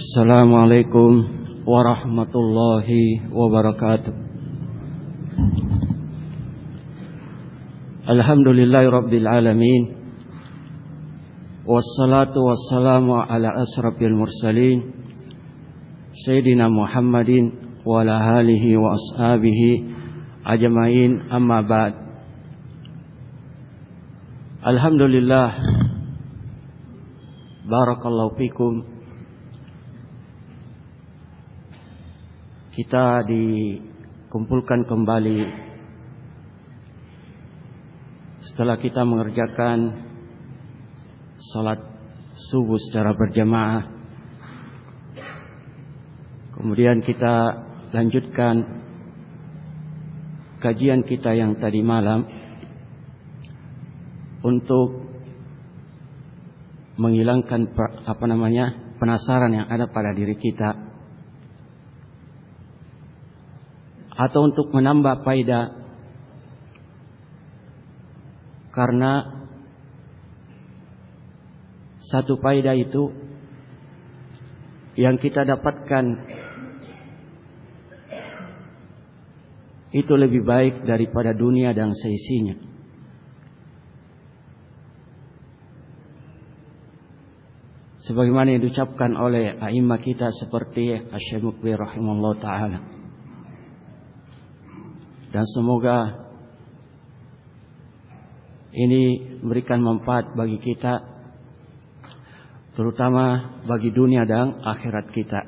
Assalamualaikum warahmatullahi wabarakatuh. Alhamdulillahi rabbil alamin. Wassalatu wassalamu ala asrafil mursalin Sayyidina Muhammadin wa ala alihi wa ashabihi amma ba'd. Alhamdulillah Barakallahu fikum kita dikumpulkan kembali setelah kita mengerjakan salat subuh secara berjamaah. Kemudian kita lanjutkan kajian kita yang tadi malam untuk menghilangkan apa namanya penasaran yang ada pada diri kita atau untuk menambah faedah karena satu faedah itu yang kita dapatkan itu lebih baik daripada dunia dan seisinya. Sebagaimana yang diucapkan oleh a'imah kita seperti Asyamukwi rahimahullah ta'ala. Dan semoga ini memberikan manfaat bagi kita terutama bagi dunia dan akhirat kita.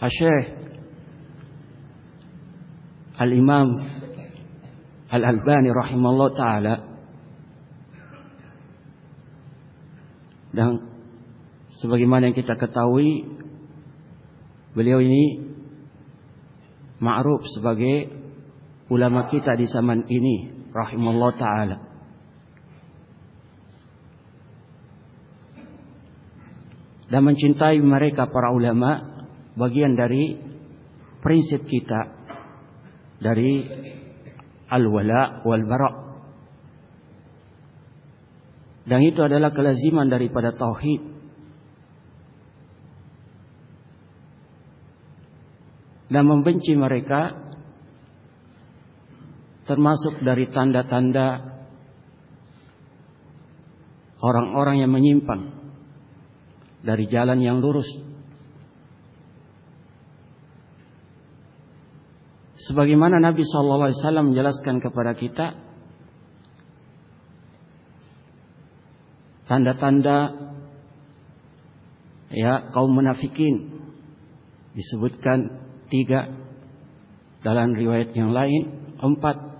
Asyikh Al-Imam Al-Albani rahimahullah taala dan sebagaimana yang kita ketahui beliau ini ma'ruf sebagai ulama kita di zaman ini rahimallahu taala. Dan mencintai mereka para ulama bagian dari prinsip kita dari al-wala wal bara. Dan itu adalah kelaziman daripada tauhid dan membenci mereka termasuk dari tanda-tanda orang-orang yang menyimpang dari jalan yang lurus. Sebagaimana Nabi SAW menjelaskan kepada kita tanda-tanda ya kaum munafikin disebutkan tiga dalam riwayat yang lain empat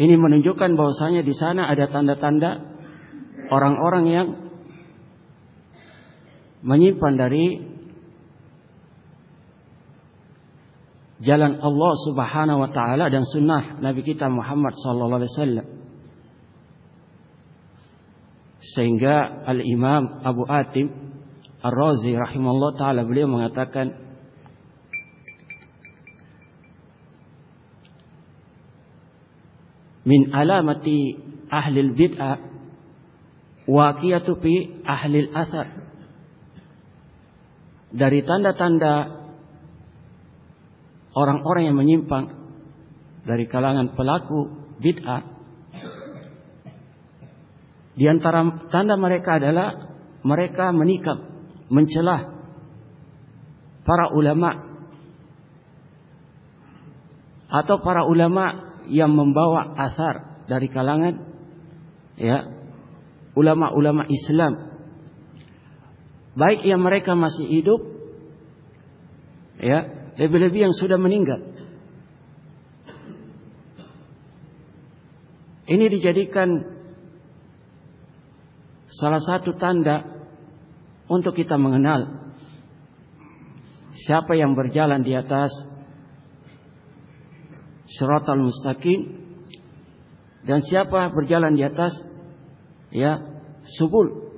ini menunjukkan bahwasanya di sana ada tanda-tanda orang-orang yang menyimpan dari jalan Allah Subhanahu wa taala dan sunnah Nabi kita Muhammad sallallahu alaihi wasallam. Sehingga Al-Imam Abu Atim Ar-Razi rahimahullah taala beliau mengatakan min alamati ahli bid'ah waqiyatu fi ahli al-athar dari tanda-tanda orang-orang yang menyimpang dari kalangan pelaku bid'ah di antara tanda mereka adalah mereka menikam mencelah para ulama atau para ulama yang membawa asar dari kalangan ya ulama-ulama Islam. Baik yang mereka masih hidup ya lebih-lebih yang sudah meninggal. Ini dijadikan salah satu tanda untuk kita mengenal siapa yang berjalan di atas syaratal mustaqim dan siapa berjalan di atas ya subul.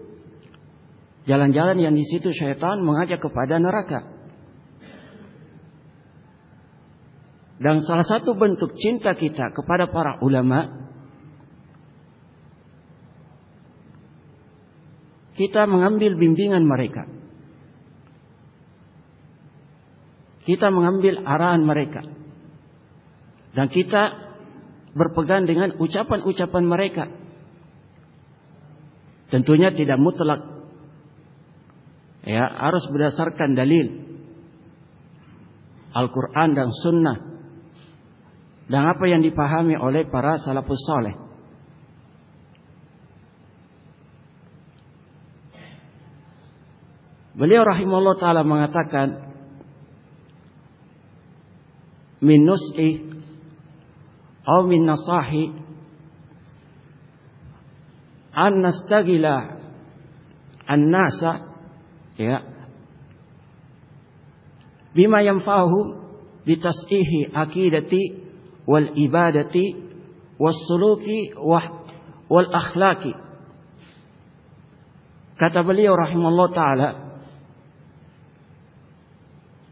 Jalan-jalan yang di situ syaitan mengajak kepada neraka. Dan salah satu bentuk cinta kita kepada para ulama kita mengambil bimbingan mereka. Kita mengambil arahan mereka. Dan kita berpegang dengan ucapan-ucapan mereka. Tentunya tidak mutlak. Ya, harus berdasarkan dalil. Al-Quran dan Sunnah. Dan apa yang dipahami oleh para salafus soleh. Beliau rahimahullah ta'ala mengatakan. Min nus'i. Atau min nasahi. An nastagila. An nasa. Ya bima yanfa'uhum bitas'ihi aqidati wal ibadati was suluki wal akhlaki kata beliau rahimahullah taala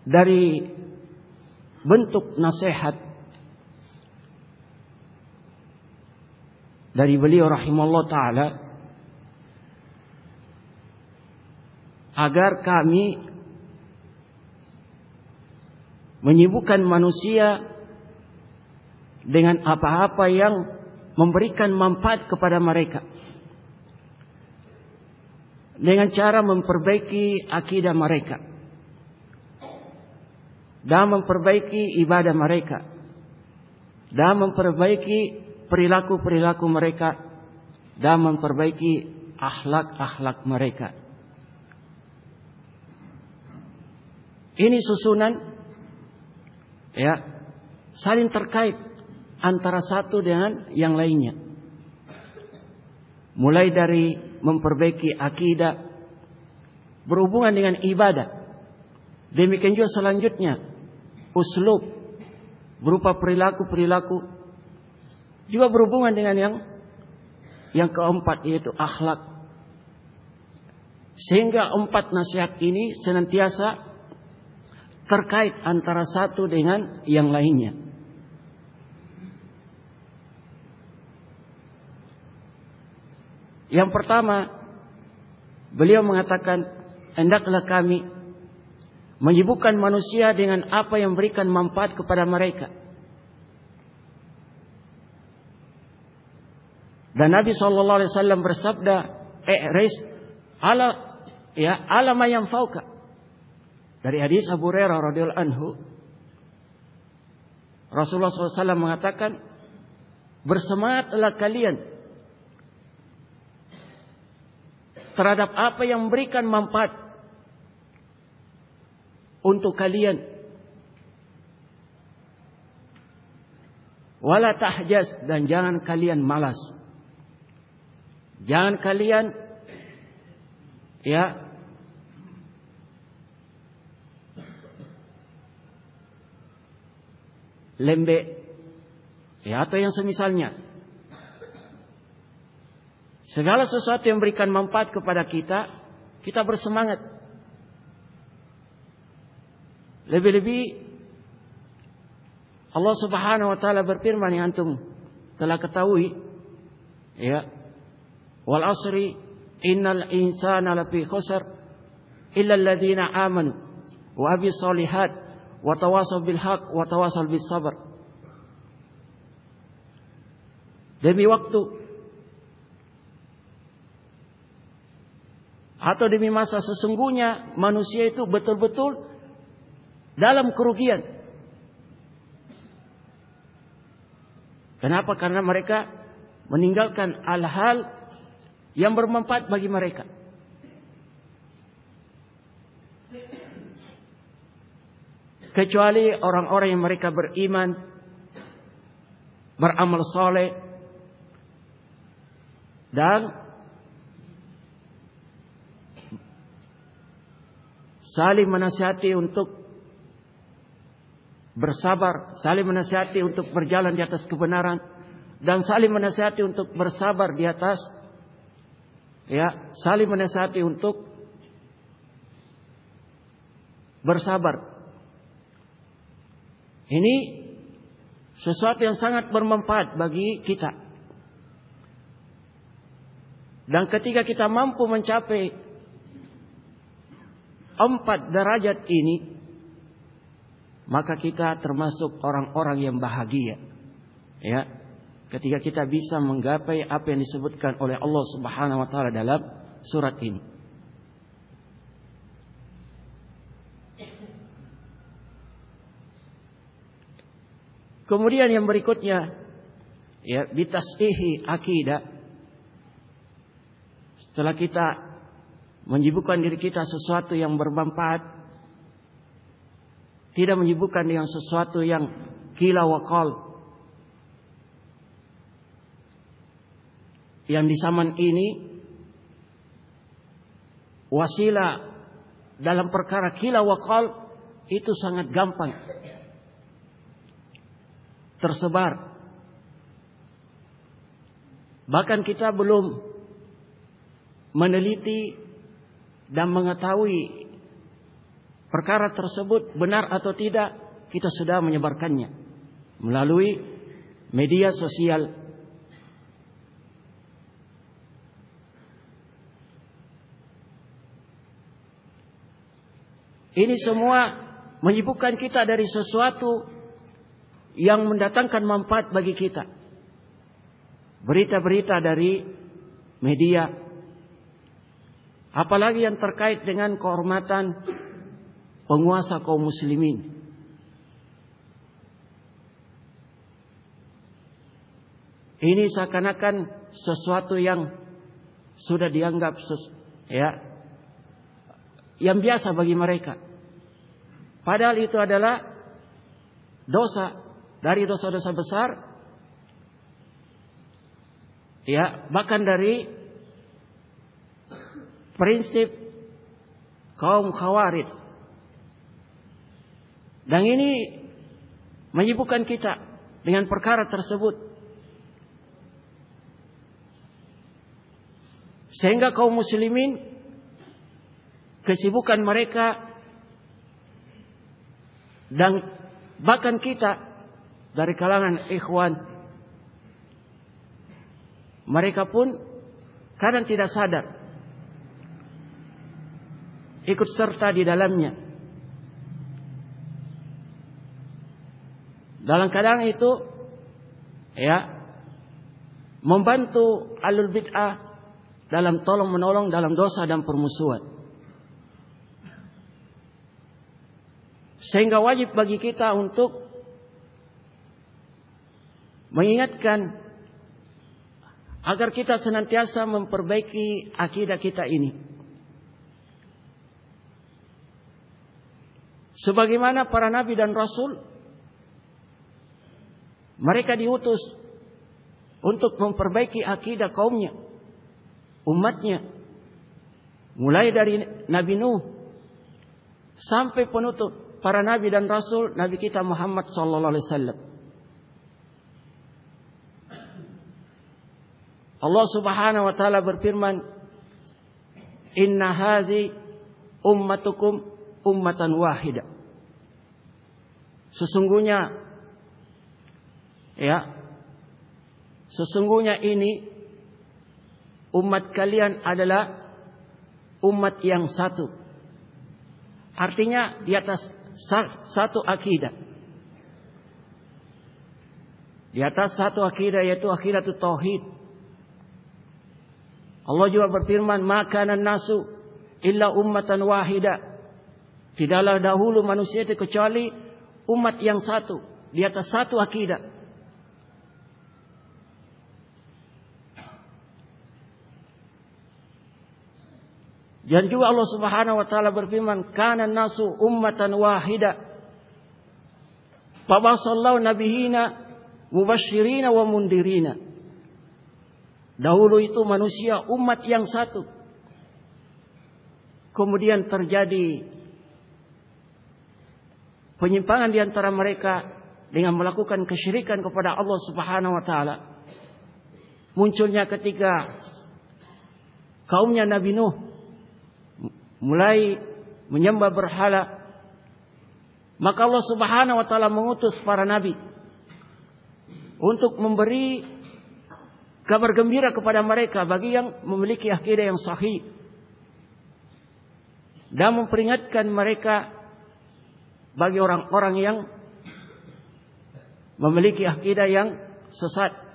dari bentuk nasihat dari beliau rahimahullah taala agar kami menyibukkan manusia dengan apa-apa yang memberikan manfaat kepada mereka. Dengan cara memperbaiki akidah mereka. Dan memperbaiki ibadah mereka. Dan memperbaiki perilaku-perilaku mereka. Dan memperbaiki akhlak-akhlak mereka. Ini susunan ya saling terkait antara satu dengan yang lainnya. Mulai dari memperbaiki akidah berhubungan dengan ibadah. Demikian juga selanjutnya uslub berupa perilaku-perilaku juga berhubungan dengan yang yang keempat yaitu akhlak. Sehingga empat nasihat ini senantiasa terkait antara satu dengan yang lainnya. Yang pertama, beliau mengatakan, hendaklah kami menyibukkan manusia dengan apa yang memberikan manfaat kepada mereka. Dan Nabi Shallallahu Alaihi Wasallam bersabda, "Eh, res, ala ya, ala yang fauka." Dari hadis Abu Hurairah radhiyallahu anhu Rasulullah SAW mengatakan bersemangatlah kalian terhadap apa yang memberikan manfaat untuk kalian. Wala tahjas dan jangan kalian malas. Jangan kalian ya lembek, ya atau yang semisalnya. Segala sesuatu yang memberikan manfaat kepada kita, kita bersemangat. Lebih-lebih Allah Subhanahu wa taala berfirman yang antum telah ketahui ya wal asri innal insana lafi khusr illa alladziina amanu wa abi solihat wa tawasaw bil haq wa tawasaw bis sabr. Demi waktu atau demi masa sesungguhnya manusia itu betul-betul dalam kerugian. Kenapa? Karena mereka meninggalkan hal-hal yang bermanfaat bagi mereka. kecuali orang-orang yang mereka beriman, beramal soleh, dan saling menasihati untuk bersabar, saling menasihati untuk berjalan di atas kebenaran, dan saling menasihati untuk bersabar di atas, ya, saling menasihati untuk bersabar ini sesuatu yang sangat bermanfaat bagi kita. Dan ketika kita mampu mencapai empat derajat ini, maka kita termasuk orang-orang yang bahagia. Ya, ketika kita bisa menggapai apa yang disebutkan oleh Allah Subhanahu wa taala dalam surat ini. Kemudian yang berikutnya ya bitasihi akidah setelah kita menyibukkan diri kita sesuatu yang bermanfaat tidak menyibukkan dengan sesuatu yang kila wakal yang di zaman ini wasilah dalam perkara kila wakal itu sangat gampang tersebar. Bahkan kita belum meneliti dan mengetahui perkara tersebut benar atau tidak, kita sudah menyebarkannya melalui media sosial. Ini semua menyibukkan kita dari sesuatu yang mendatangkan manfaat bagi kita. Berita-berita dari media, apalagi yang terkait dengan kehormatan penguasa kaum muslimin. Ini seakan-akan sesuatu yang sudah dianggap ses, ya yang biasa bagi mereka. Padahal itu adalah dosa dari dosa-dosa besar ya bahkan dari prinsip kaum khawarij dan ini menyibukkan kita dengan perkara tersebut. Sehingga kaum muslimin kesibukan mereka dan bahkan kita dari kalangan ikhwan mereka pun kadang tidak sadar ikut serta di dalamnya dalam keadaan itu ya membantu alul bid'ah dalam tolong menolong dalam dosa dan permusuhan sehingga wajib bagi kita untuk mengingatkan agar kita senantiasa memperbaiki akidah kita ini. Sebagaimana para nabi dan rasul mereka diutus untuk memperbaiki akidah kaumnya, umatnya. Mulai dari Nabi Nuh sampai penutup para nabi dan rasul Nabi kita Muhammad sallallahu alaihi wasallam. Allah Subhanahu wa taala berfirman, "Inna hadhi ummatukum ummatan wahida." Sesungguhnya ya sesungguhnya ini umat kalian adalah umat yang satu. Artinya di atas satu akidah. Di atas satu akidah yaitu akidah tauhid. Allah juga berfirman, "Makanan nasu illa ummatan wahida." Tidaklah dahulu manusia itu kecuali umat yang satu, di atas satu akidah. Dan juga Allah Subhanahu wa taala berfirman, "Kana nasu ummatan wahida." Fabasallahu nabihina mubashirina wa mundirina. Dahulu itu manusia umat yang satu. Kemudian terjadi penyimpangan di antara mereka dengan melakukan kesyirikan kepada Allah Subhanahu wa taala. Munculnya ketika kaumnya Nabi Nuh mulai menyembah berhala maka Allah Subhanahu wa taala mengutus para nabi untuk memberi kabar gembira kepada mereka bagi yang memiliki akidah yang sahih dan memperingatkan mereka bagi orang-orang yang memiliki akidah yang sesat.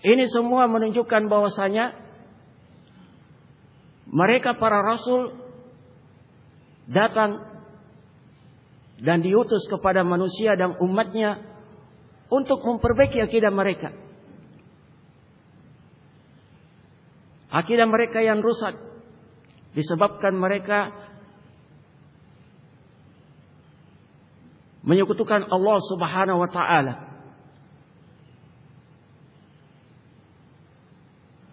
Ini semua menunjukkan bahwasanya mereka para rasul datang dan diutus kepada manusia dan umatnya untuk memperbaiki akidah mereka. Akidah mereka yang rusak disebabkan mereka menyekutukan Allah Subhanahu wa taala.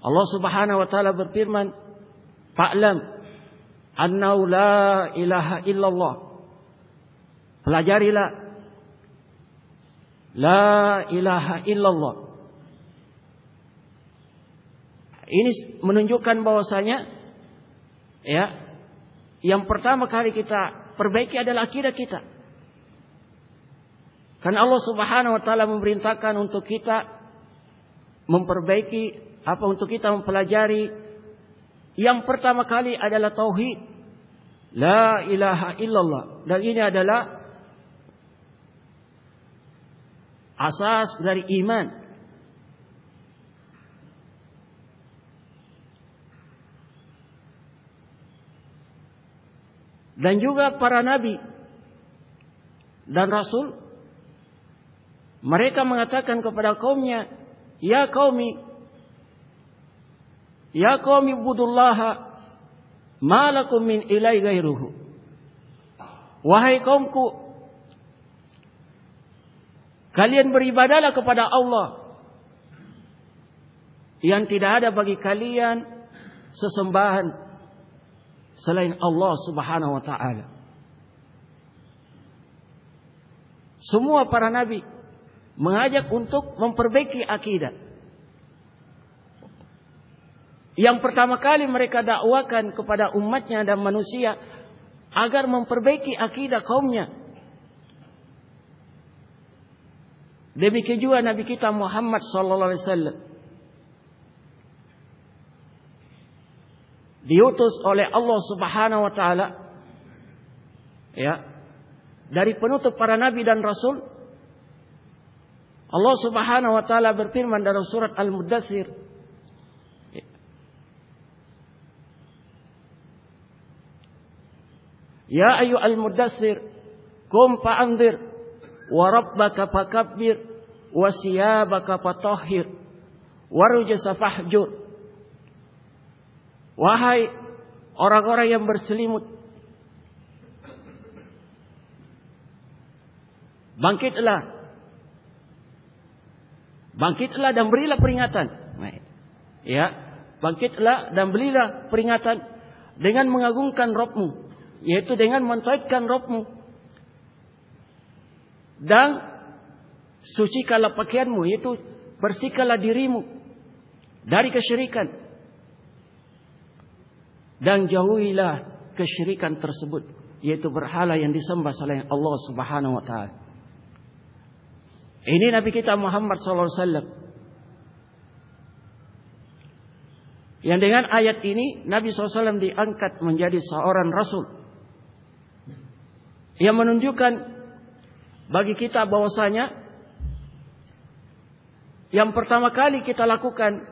Allah Subhanahu wa taala berfirman, "Fa'lam annahu la ilaha illallah." Pelajarilah la ilaha illallah. Ini menunjukkan bahwasanya ya, yang pertama kali kita perbaiki adalah akidah kita. Karena Allah Subhanahu wa taala memerintahkan untuk kita memperbaiki apa untuk kita mempelajari yang pertama kali adalah tauhid. La ilaha illallah. Dan ini adalah asas dari iman. Dan juga para nabi dan rasul mereka mengatakan kepada kaumnya, "Ya qaumi, ya qaumi budullaha, malakum min ilai gairuhu." Wahai kaumku, kalian beribadalah kepada Allah yang tidak ada bagi kalian sesembahan selain Allah Subhanahu wa taala. Semua para nabi mengajak untuk memperbaiki akidah. Yang pertama kali mereka dakwakan kepada umatnya dan manusia agar memperbaiki akidah kaumnya. Demikian juga Nabi kita Muhammad sallallahu alaihi wasallam diutus oleh Allah Subhanahu wa taala ya dari penutup para nabi dan rasul Allah Subhanahu wa taala berfirman dalam surat Al-Mudathir Ya ayu al-mudathir kum fa'anzir wa rabbaka fakabbir wa siyabaka fatahhir wa rujasa fahjur. Wahai orang-orang yang berselimut Bangkitlah. Bangkitlah dan berilah peringatan. Ya, bangkitlah dan berilah peringatan dengan mengagungkan Robmu, yaitu dengan mentaatkan Robmu. Dan sucikanlah pakaianmu, yaitu bersihkanlah dirimu dari kesyirikan. Dan jauhilah kesyirikan tersebut, yaitu berhala yang disembah selain Allah Subhanahu wa taala. Ini Nabi kita Muhammad SAW. Yang dengan ayat ini Nabi SAW diangkat menjadi seorang Rasul. Yang menunjukkan bagi kita bahwasanya yang pertama kali kita lakukan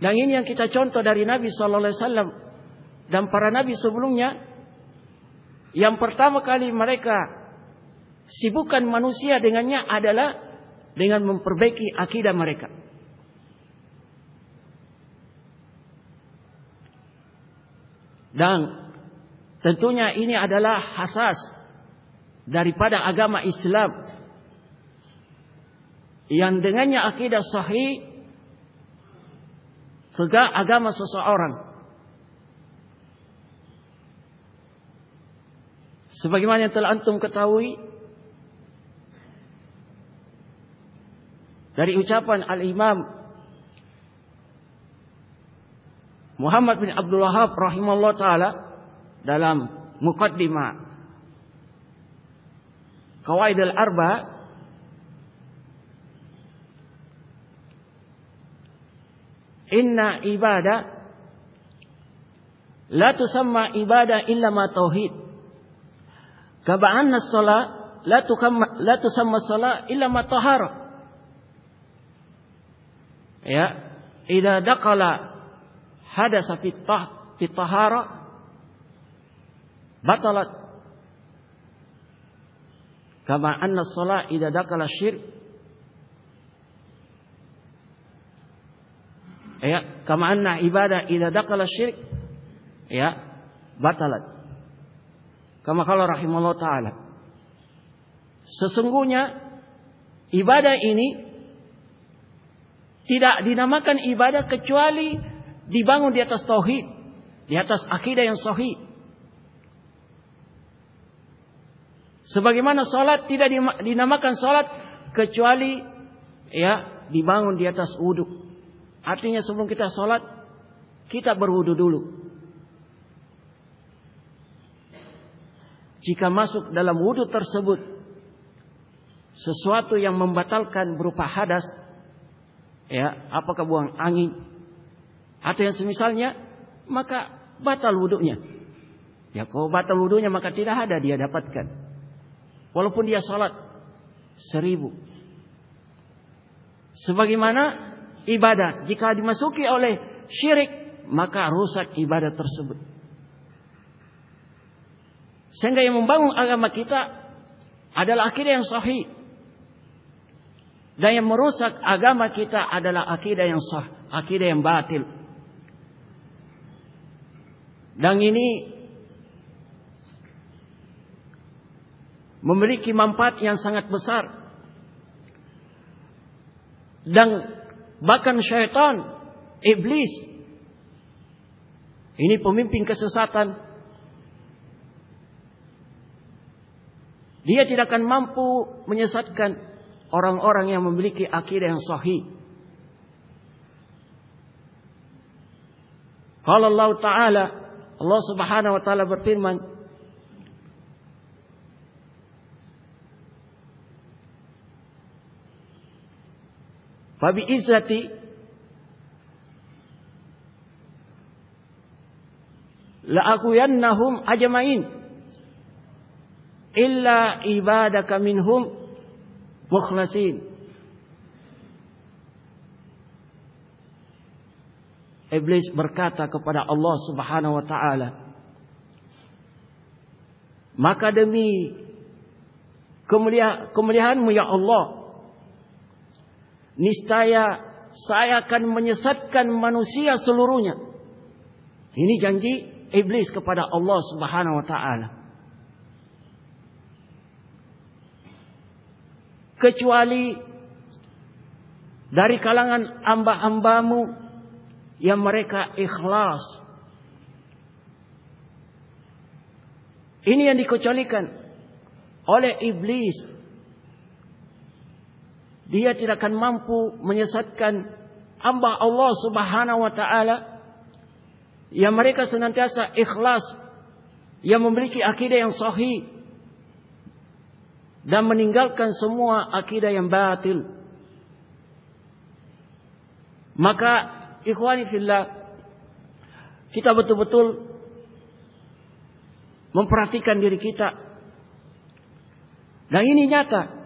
dan ini yang kita contoh dari Nabi Sallallahu Alaihi Wasallam dan para Nabi sebelumnya yang pertama kali mereka Sibukan manusia dengannya adalah dengan memperbaiki akidah mereka. Dan tentunya ini adalah hasas daripada agama Islam yang dengannya akidah sahih tegak agama seseorang. Sebagaimana yang telah antum ketahui, dari ucapan Al-Imam Muhammad bin Abdul Wahab rahimahullah taala dalam mukaddimah kawaid al-arba inna ibadah la tusamma ibadah illa ma tauhid. Kama anna salat la tukamma la tusamma salat illa ma tahara. Ya idza daqala hadasa fi tahara batalat. Kama anna salat idza dakala syirk. Ya kama anna ibadah idza dakala syirk. Ya batalat. Kama kalau rahimallahu taala. Sesungguhnya ibadah ini tidak dinamakan ibadah kecuali dibangun di atas tauhid di atas akidah yang sahih Sebagaimana salat tidak dinamakan salat kecuali ya dibangun di atas wudhu. Artinya sebelum kita salat kita berwudhu dulu. Jika masuk dalam wudhu tersebut sesuatu yang membatalkan berupa hadas, ya apakah buang angin atau yang semisalnya, maka batal wudhunya. Ya kalau batal wudhunya maka tidak ada dia dapatkan. Walaupun dia salat seribu. Sebagaimana ibadah jika dimasuki oleh syirik maka rusak ibadah tersebut. Sehingga yang membangun agama kita adalah akidah yang sahih. Dan yang merusak agama kita adalah akidah yang sah, akidah yang batil. Dan ini memiliki manfaat yang sangat besar. Dan bahkan syaitan, iblis, ini pemimpin kesesatan. Dia tidak akan mampu menyesatkan orang-orang yang memiliki akidah yang sahih. Kalau Allah Ta'ala, Allah Subhanahu wa taala berfirman, Fabi izzati. La'akuyannahum ajmain. Illa ibadaka minhum mukhlasin. Iblis berkata kepada Allah Subhanahu wa taala Maka demi kemuliaan kemuliaanmu ya Allah niscaya saya akan menyesatkan manusia seluruhnya. Ini janji iblis kepada Allah Subhanahu wa taala. Kecuali dari kalangan amba-ambamu yang mereka ikhlas. Ini yang dikecualikan oleh iblis dia tidak akan mampu menyesatkan hamba Allah Subhanahu wa taala yang mereka senantiasa ikhlas yang memiliki akidah yang sahih dan meninggalkan semua akidah yang batil. Maka ikhwani fillah kita betul-betul memperhatikan diri kita. Dan ini nyata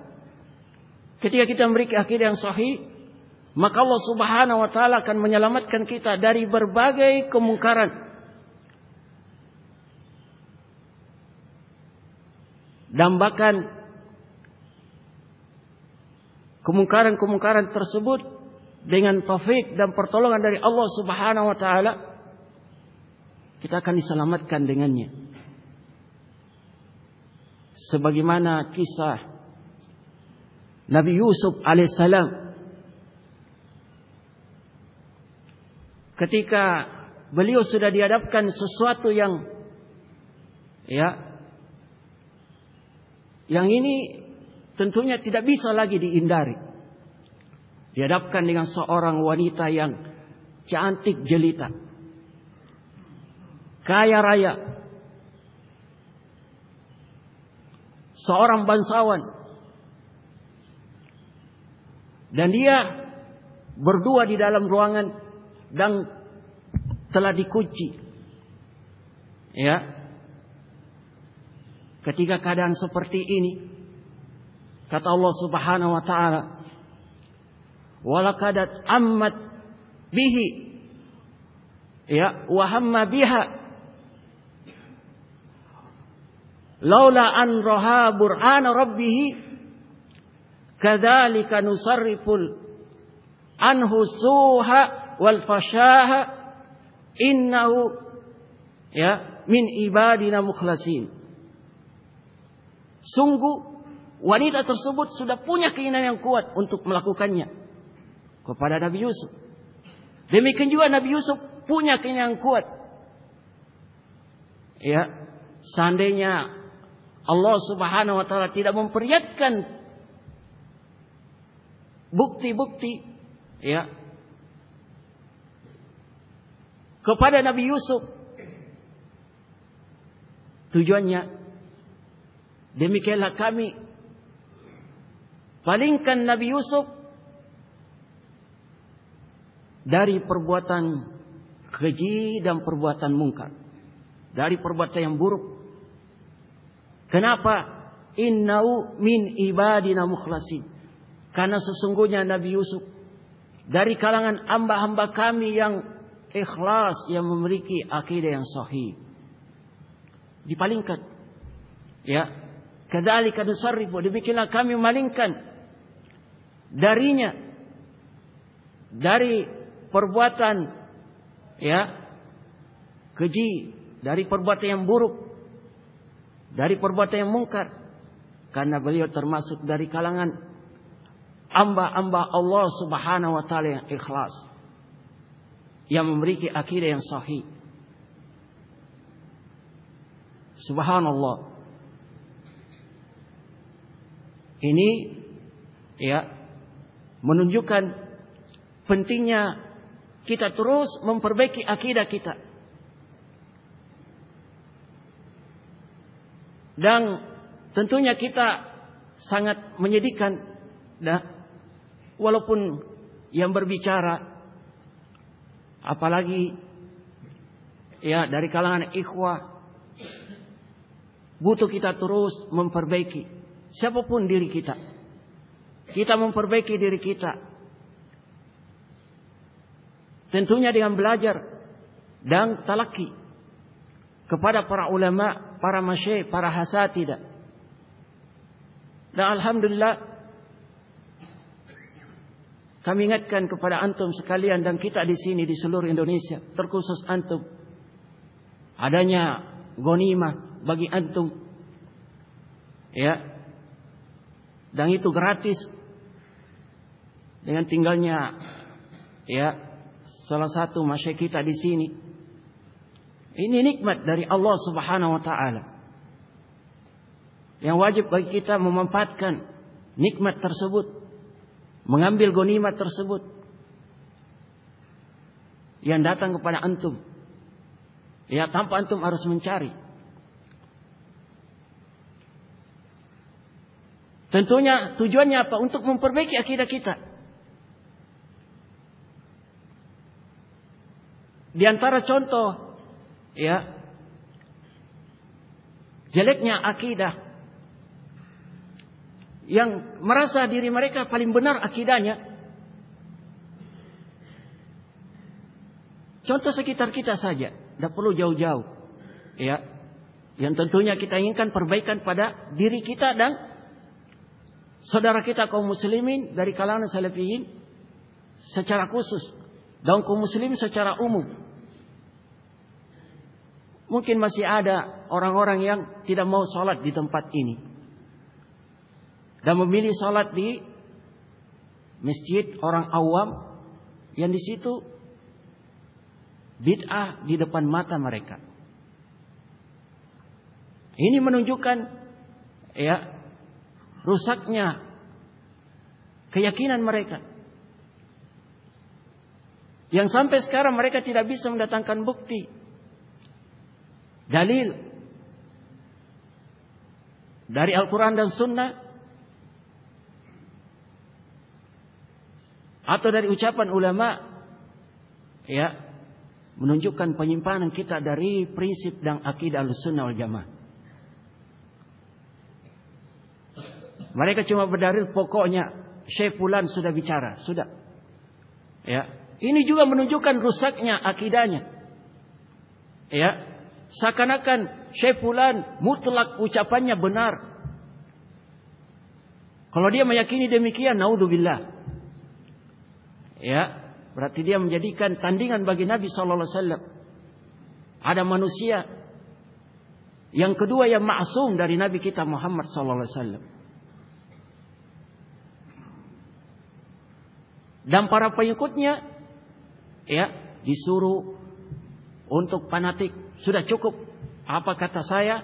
Ketika kita memiliki akidah yang sahih, maka Allah Subhanahu wa taala akan menyelamatkan kita dari berbagai kemungkaran. Dan bahkan kemungkaran-kemungkaran tersebut dengan taufik dan pertolongan dari Allah Subhanahu wa taala kita akan diselamatkan dengannya. Sebagaimana kisah Nabi Yusuf alaihissalam. Ketika beliau sudah dihadapkan sesuatu yang ya yang ini tentunya tidak bisa lagi dihindari. Dihadapkan dengan seorang wanita yang cantik jelita. Kaya raya. Seorang bangsawan. Dan dia berdua di dalam ruangan dan telah dikunci. Ya. Ketika keadaan seperti ini, kata Allah Subhanahu wa taala, "Walaqad ammat bihi ya wa hamma biha laula an raha burhana rabbih kadzalika nusarriful anhu suha wal fashaha innahu ya min ibadina mukhlasin. Sungguh wanita tersebut sudah punya keinginan yang kuat untuk melakukannya kepada Nabi Yusuf. Demikian juga Nabi Yusuf punya keinginan yang kuat. Ya seandainya Allah Subhanahu wa taala tidak memperlihatkan bukti-bukti ya. Kepada Nabi Yusuf. Tujuannya demikianlah kami palingkan Nabi Yusuf dari perbuatan keji dan perbuatan mungkar dari perbuatan yang buruk. Kenapa? Innau min ibadina mukhlasin karena sesungguhnya Nabi Yusuf dari kalangan hamba-hamba kami yang ikhlas yang memiliki akidah yang sahih. Dipalingkan. Ya. Kadzalika nusarrifu demikianlah kami malingkan darinya dari perbuatan ya keji, dari perbuatan yang buruk, dari perbuatan yang mungkar. Karena beliau termasuk dari kalangan amba-amba Allah Subhanahu wa taala yang ikhlas. Yang memiliki akidah yang sahih. Subhanallah. Ini ya menunjukkan pentingnya kita terus memperbaiki akidah kita. Dan tentunya kita sangat menyedihkan walaupun yang berbicara apalagi ya dari kalangan ikhwah butuh kita terus memperbaiki siapa pun diri kita kita memperbaiki diri kita tentunya dengan belajar dan talaki kepada para ulama, para masyayikh, para hasatidah. Dan alhamdulillah kami ingatkan kepada antum sekalian dan kita di sini di seluruh Indonesia, terkhusus antum. Adanya gonimah bagi antum. Ya. Dan itu gratis. Dengan tinggalnya ya salah satu masyayikh kita di sini. Ini nikmat dari Allah Subhanahu wa taala. Yang wajib bagi kita memanfaatkan nikmat tersebut mengambil gonima tersebut yang datang kepada antum. Ya, tanpa antum harus mencari. Tentunya tujuannya apa? Untuk memperbaiki akidah kita. Di antara contoh ya jeleknya akidah yang merasa diri mereka paling benar akidahnya. Contoh sekitar kita saja, tidak perlu jauh-jauh. Ya. Yang tentunya kita inginkan perbaikan pada diri kita dan saudara kita kaum muslimin dari kalangan salafiyin secara khusus dan kaum muslim secara umum. Mungkin masih ada orang-orang yang tidak mau sholat di tempat ini dan memilih salat di masjid orang awam yang di situ bid'ah di depan mata mereka. Ini menunjukkan ya rusaknya keyakinan mereka. Yang sampai sekarang mereka tidak bisa mendatangkan bukti dalil dari Al-Quran dan Sunnah atau dari ucapan ulama ya menunjukkan penyimpanan kita dari prinsip dan akidah al-sunnah wal jamaah. Mereka cuma berdalil pokoknya Syekh Fulan sudah bicara, sudah. Ya. Ini juga menunjukkan rusaknya akidahnya. Ya. Seakan-akan Syekh Fulan mutlak ucapannya benar. Kalau dia meyakini demikian, naudzubillah. Ya, berarti dia menjadikan tandingan bagi Nabi sallallahu alaihi wasallam. Ada manusia yang kedua yang maksum dari Nabi kita Muhammad sallallahu alaihi wasallam. Dan para pengikutnya ya disuruh untuk fanatik. Sudah cukup. Apa kata saya?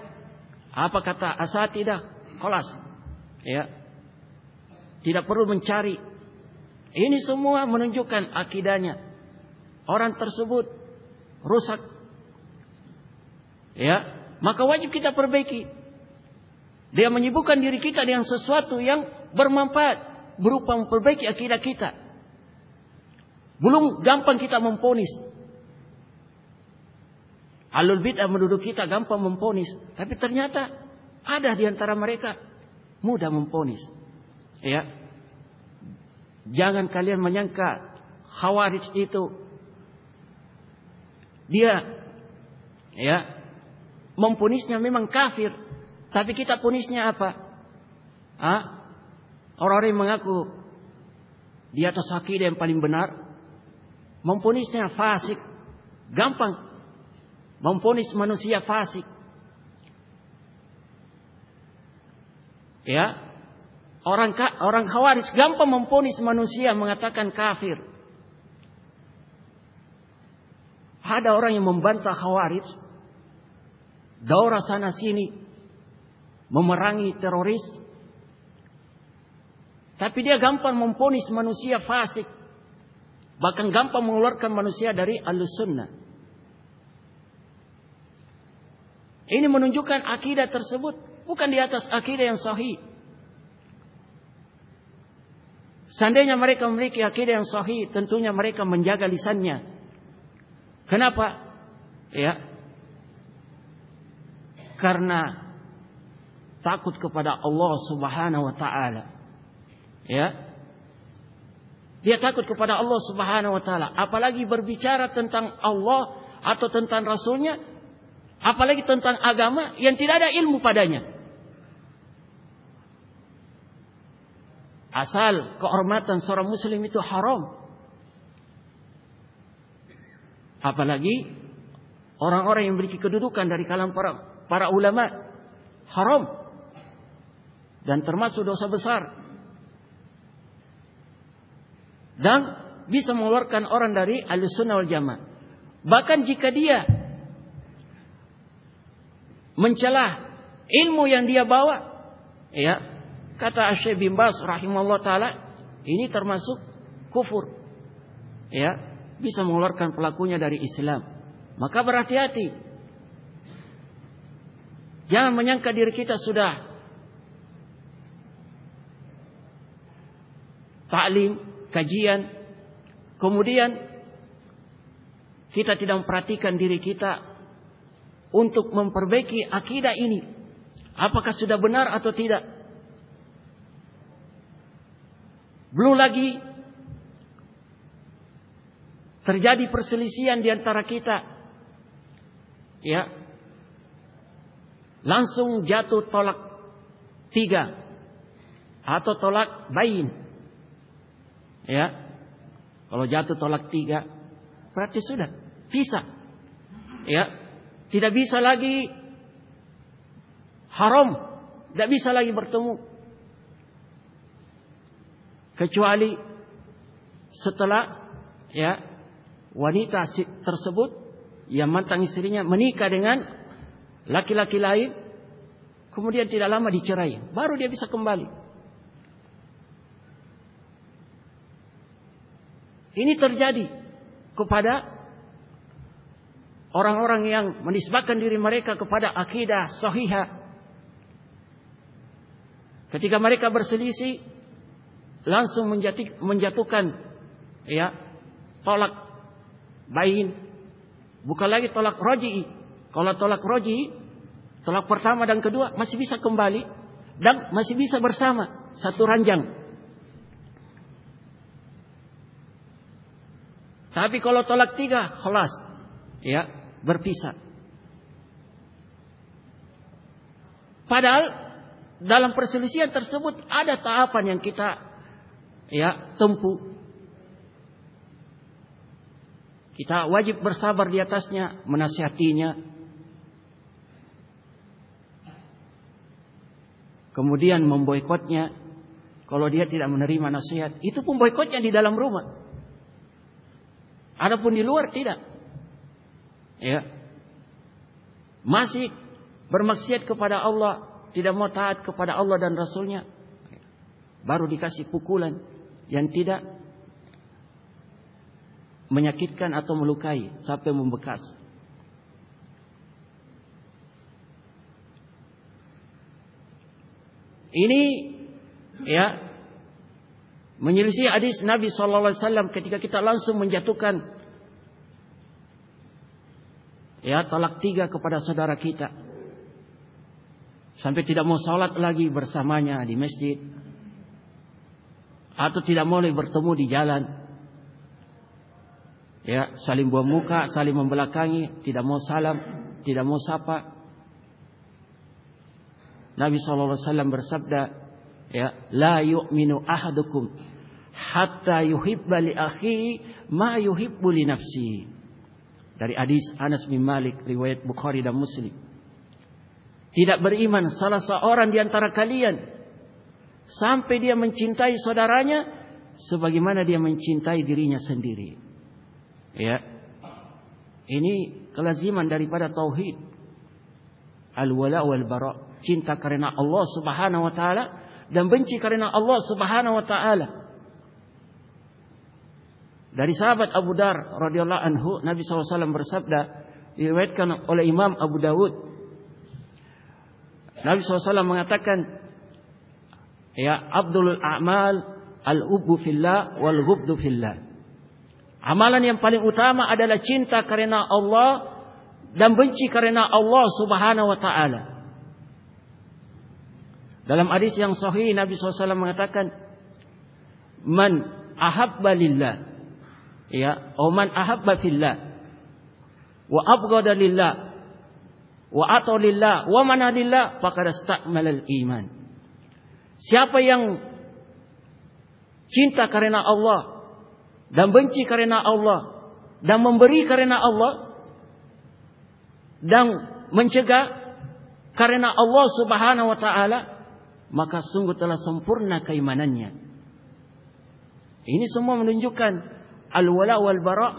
Apa kata asatidah? Kelas. Ya. Tidak perlu mencari ini semua menunjukkan akidahnya orang tersebut rusak ya maka wajib kita perbaiki dia menyibukkan diri kita dengan sesuatu yang bermanfaat berupa memperbaiki akidah kita belum gampang kita memponis. Alul bid'ah menduduk kita gampang memponis. Tapi ternyata ada di antara mereka mudah memponis. Ya. Jangan kalian menyangka Khawarij itu dia ya memponisnya memang kafir, tapi kita ponisnya apa? Orang-orang yang mengaku di atas akidah yang paling benar, Memponisnya fasik. Gampang. Memponis manusia fasik. Ya. Orang orang khawarij gampang memponis manusia mengatakan kafir. Ada orang yang membantah khawarij. Daura sana sini. Memerangi teroris. Tapi dia gampang memponis manusia fasik. Bahkan gampang mengeluarkan manusia dari al-sunnah. Ini menunjukkan akidah tersebut bukan di atas akidah yang sahih. Seandainya mereka memiliki akidah yang sahih, tentunya mereka menjaga lisannya. Kenapa? Ya. Karena takut kepada Allah Subhanahu wa taala. Ya. Dia takut kepada Allah Subhanahu wa taala, apalagi berbicara tentang Allah atau tentang rasulnya, apalagi tentang agama yang tidak ada ilmu padanya. Asal kehormatan seorang muslim itu haram. Apalagi orang-orang yang memiliki kedudukan dari kalangan para, para ulama haram dan termasuk dosa besar dan bisa mengeluarkan orang dari al-sunnah wal jamaah. Bahkan jika dia mencelah ilmu yang dia bawa, ya, kata Syekh bin Bas rahimahullah taala, ini termasuk kufur. Ya, bisa mengeluarkan pelakunya dari Islam. Maka berhati-hati. Jangan menyangka diri kita sudah taklim kajian, kemudian kita tidak memperhatikan diri kita untuk memperbaiki akidah ini. Apakah sudah benar atau tidak? Belum lagi terjadi perselisihan di antara kita. Ya. Langsung jatuh tolak tiga. Atau tolak bain. Ya. Kalau jatuh tolak tiga, berarti sudah bisa. Ya. Tidak bisa lagi haram, tidak bisa lagi bertemu. Kecuali setelah ya wanita tersebut yang mantan istrinya menikah dengan laki-laki lain, kemudian tidak lama dicerai, baru dia bisa kembali. Ini terjadi kepada orang-orang yang menisbahkan diri mereka kepada akidah sahihah. Ketika mereka berselisih, langsung menjatuhkan ya tolak bain, bukan lagi tolak roji. Kalau tolak roji, tolak pertama dan kedua masih bisa kembali dan masih bisa bersama satu ranjang. Tapi kalau tolak tiga, kelas, ya berpisah. Padahal dalam perselisihan tersebut ada tahapan yang kita ya tempuh. Kita wajib bersabar di atasnya, menasihatinya. Kemudian memboikotnya kalau dia tidak menerima nasihat. Itu pun boikotnya di dalam rumah. Adapun di luar tidak. Ya. Masih bermaksiat kepada Allah tidak mau taat kepada Allah dan Rasulnya, baru dikasih pukulan yang tidak menyakitkan atau melukai sampai membekas. Ini ya menyelisih hadis Nabi Shallallahu Alaihi Wasallam ketika kita langsung menjatuhkan ya talak tiga kepada saudara kita. Sampai tidak mau sholat lagi bersamanya di masjid. Atau tidak boleh bertemu di jalan. Ya, saling buang muka, saling membelakangi, tidak mau salam, tidak mau sapa. Nabi SAW bersabda, ya, la yu'minu ahadukum hatta yuhibba li akhi ma yuhibbu li nafsi. Dari hadis Anas bin Malik riwayat Bukhari dan Muslim. Tidak beriman salah seorang di antara kalian sampai dia mencintai saudaranya sebagaimana dia mencintai dirinya sendiri. Ya. Ini kelaziman daripada tauhid. Al-wala wal bara. Cinta karena Allah Subhanahu wa taala dan benci karena Allah Subhanahu wa taala. Dari sahabat Abu Dar radhiyallahu anhu Nabi SAW bersabda diriwayatkan oleh Imam Abu Dawud Nabi SAW mengatakan, ya Abdul A'mal al-ubbu fillah wal ghubdu fillah. Amalan yang paling utama adalah cinta karena Allah dan benci karena Allah Subhanahu wa taala. Dalam hadis yang sahih Nabi SAW mengatakan, "Man ahabba lillah." Ya, "O man ahabba fillah wa abghada lillah wa atolillah wa manalillah faqad istakmalal iman. Siapa yang cinta karena Allah dan benci karena Allah dan memberi karena Allah dan mencegah karena Allah Subhanahu wa taala maka sungguh telah sempurna keimanannya. Ini semua menunjukkan al-wala wal bara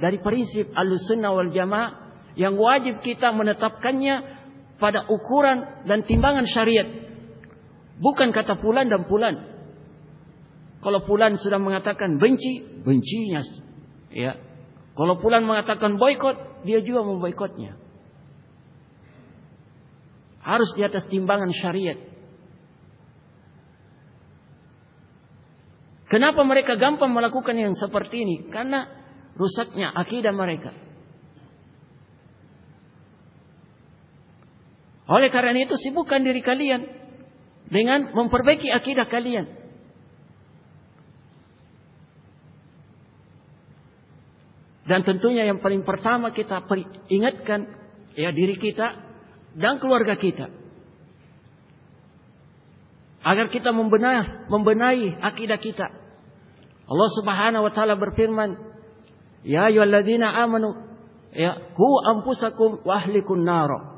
dari prinsip al-sunnah wal jamaah yang wajib kita menetapkannya pada ukuran dan timbangan syariat. Bukan kata pulan dan pulan. Kalau pulan sudah mengatakan benci, bencinya. Ya. Kalau pulan mengatakan boykot, dia juga memboikotnya. Harus di atas timbangan syariat. Kenapa mereka gampang melakukan yang seperti ini? Karena rusaknya akidah mereka. Oleh karena itu sibukkan diri kalian dengan memperbaiki akidah kalian. Dan tentunya yang paling pertama kita ingatkan ya diri kita dan keluarga kita. Agar kita membenahi, membenahi akidah kita. Allah Subhanahu wa taala berfirman, "Ya ayyuhalladzina amanu ya ku anfusakum wa ahlikum nara."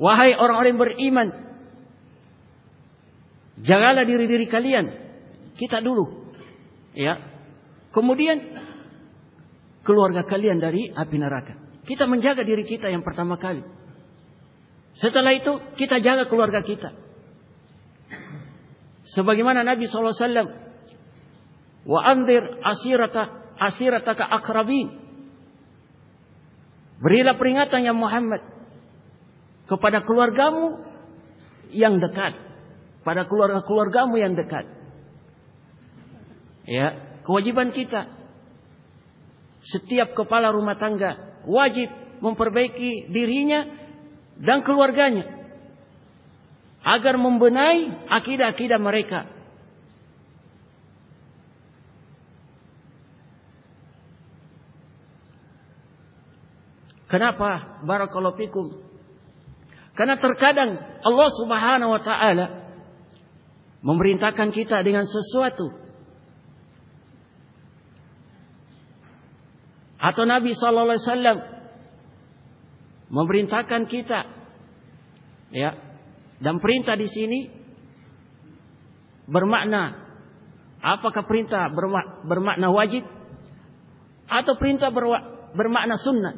Wahai orang-orang beriman, jagalah diri-diri kalian. Kita dulu. Ya. Kemudian keluarga kalian dari api neraka. Kita menjaga diri kita yang pertama kali. Setelah itu kita jaga keluarga kita. Sebagaimana Nabi SAW. Wa andir asirata asirataka akrabin. Berilah peringatan yang Muhammad kepada keluargamu yang dekat. Pada keluarga-keluargamu yang dekat. Ya, kewajiban kita setiap kepala rumah tangga wajib memperbaiki dirinya dan keluarganya agar membenahi akidah-akidah mereka. Kenapa? Barakallahu fikum. Karena terkadang Allah Subhanahu wa taala memerintahkan kita dengan sesuatu. Atau Nabi sallallahu alaihi wasallam memerintahkan kita ya dan perintah di sini bermakna apakah perintah bermakna wajib atau perintah bermakna sunnah?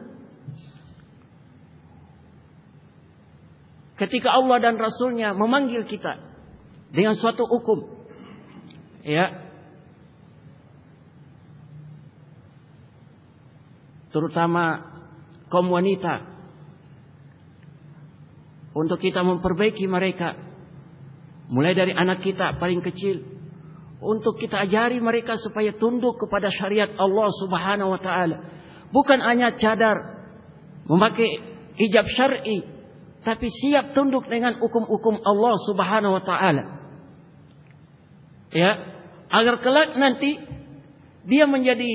Ketika Allah dan Rasulnya memanggil kita dengan suatu hukum. Ya. Terutama kaum wanita. Untuk kita memperbaiki mereka. Mulai dari anak kita paling kecil. Untuk kita ajari mereka supaya tunduk kepada syariat Allah Subhanahu wa taala. Bukan hanya cadar memakai hijab syar'i tapi siap tunduk dengan hukum-hukum Allah Subhanahu wa taala ya agar kelak nanti dia menjadi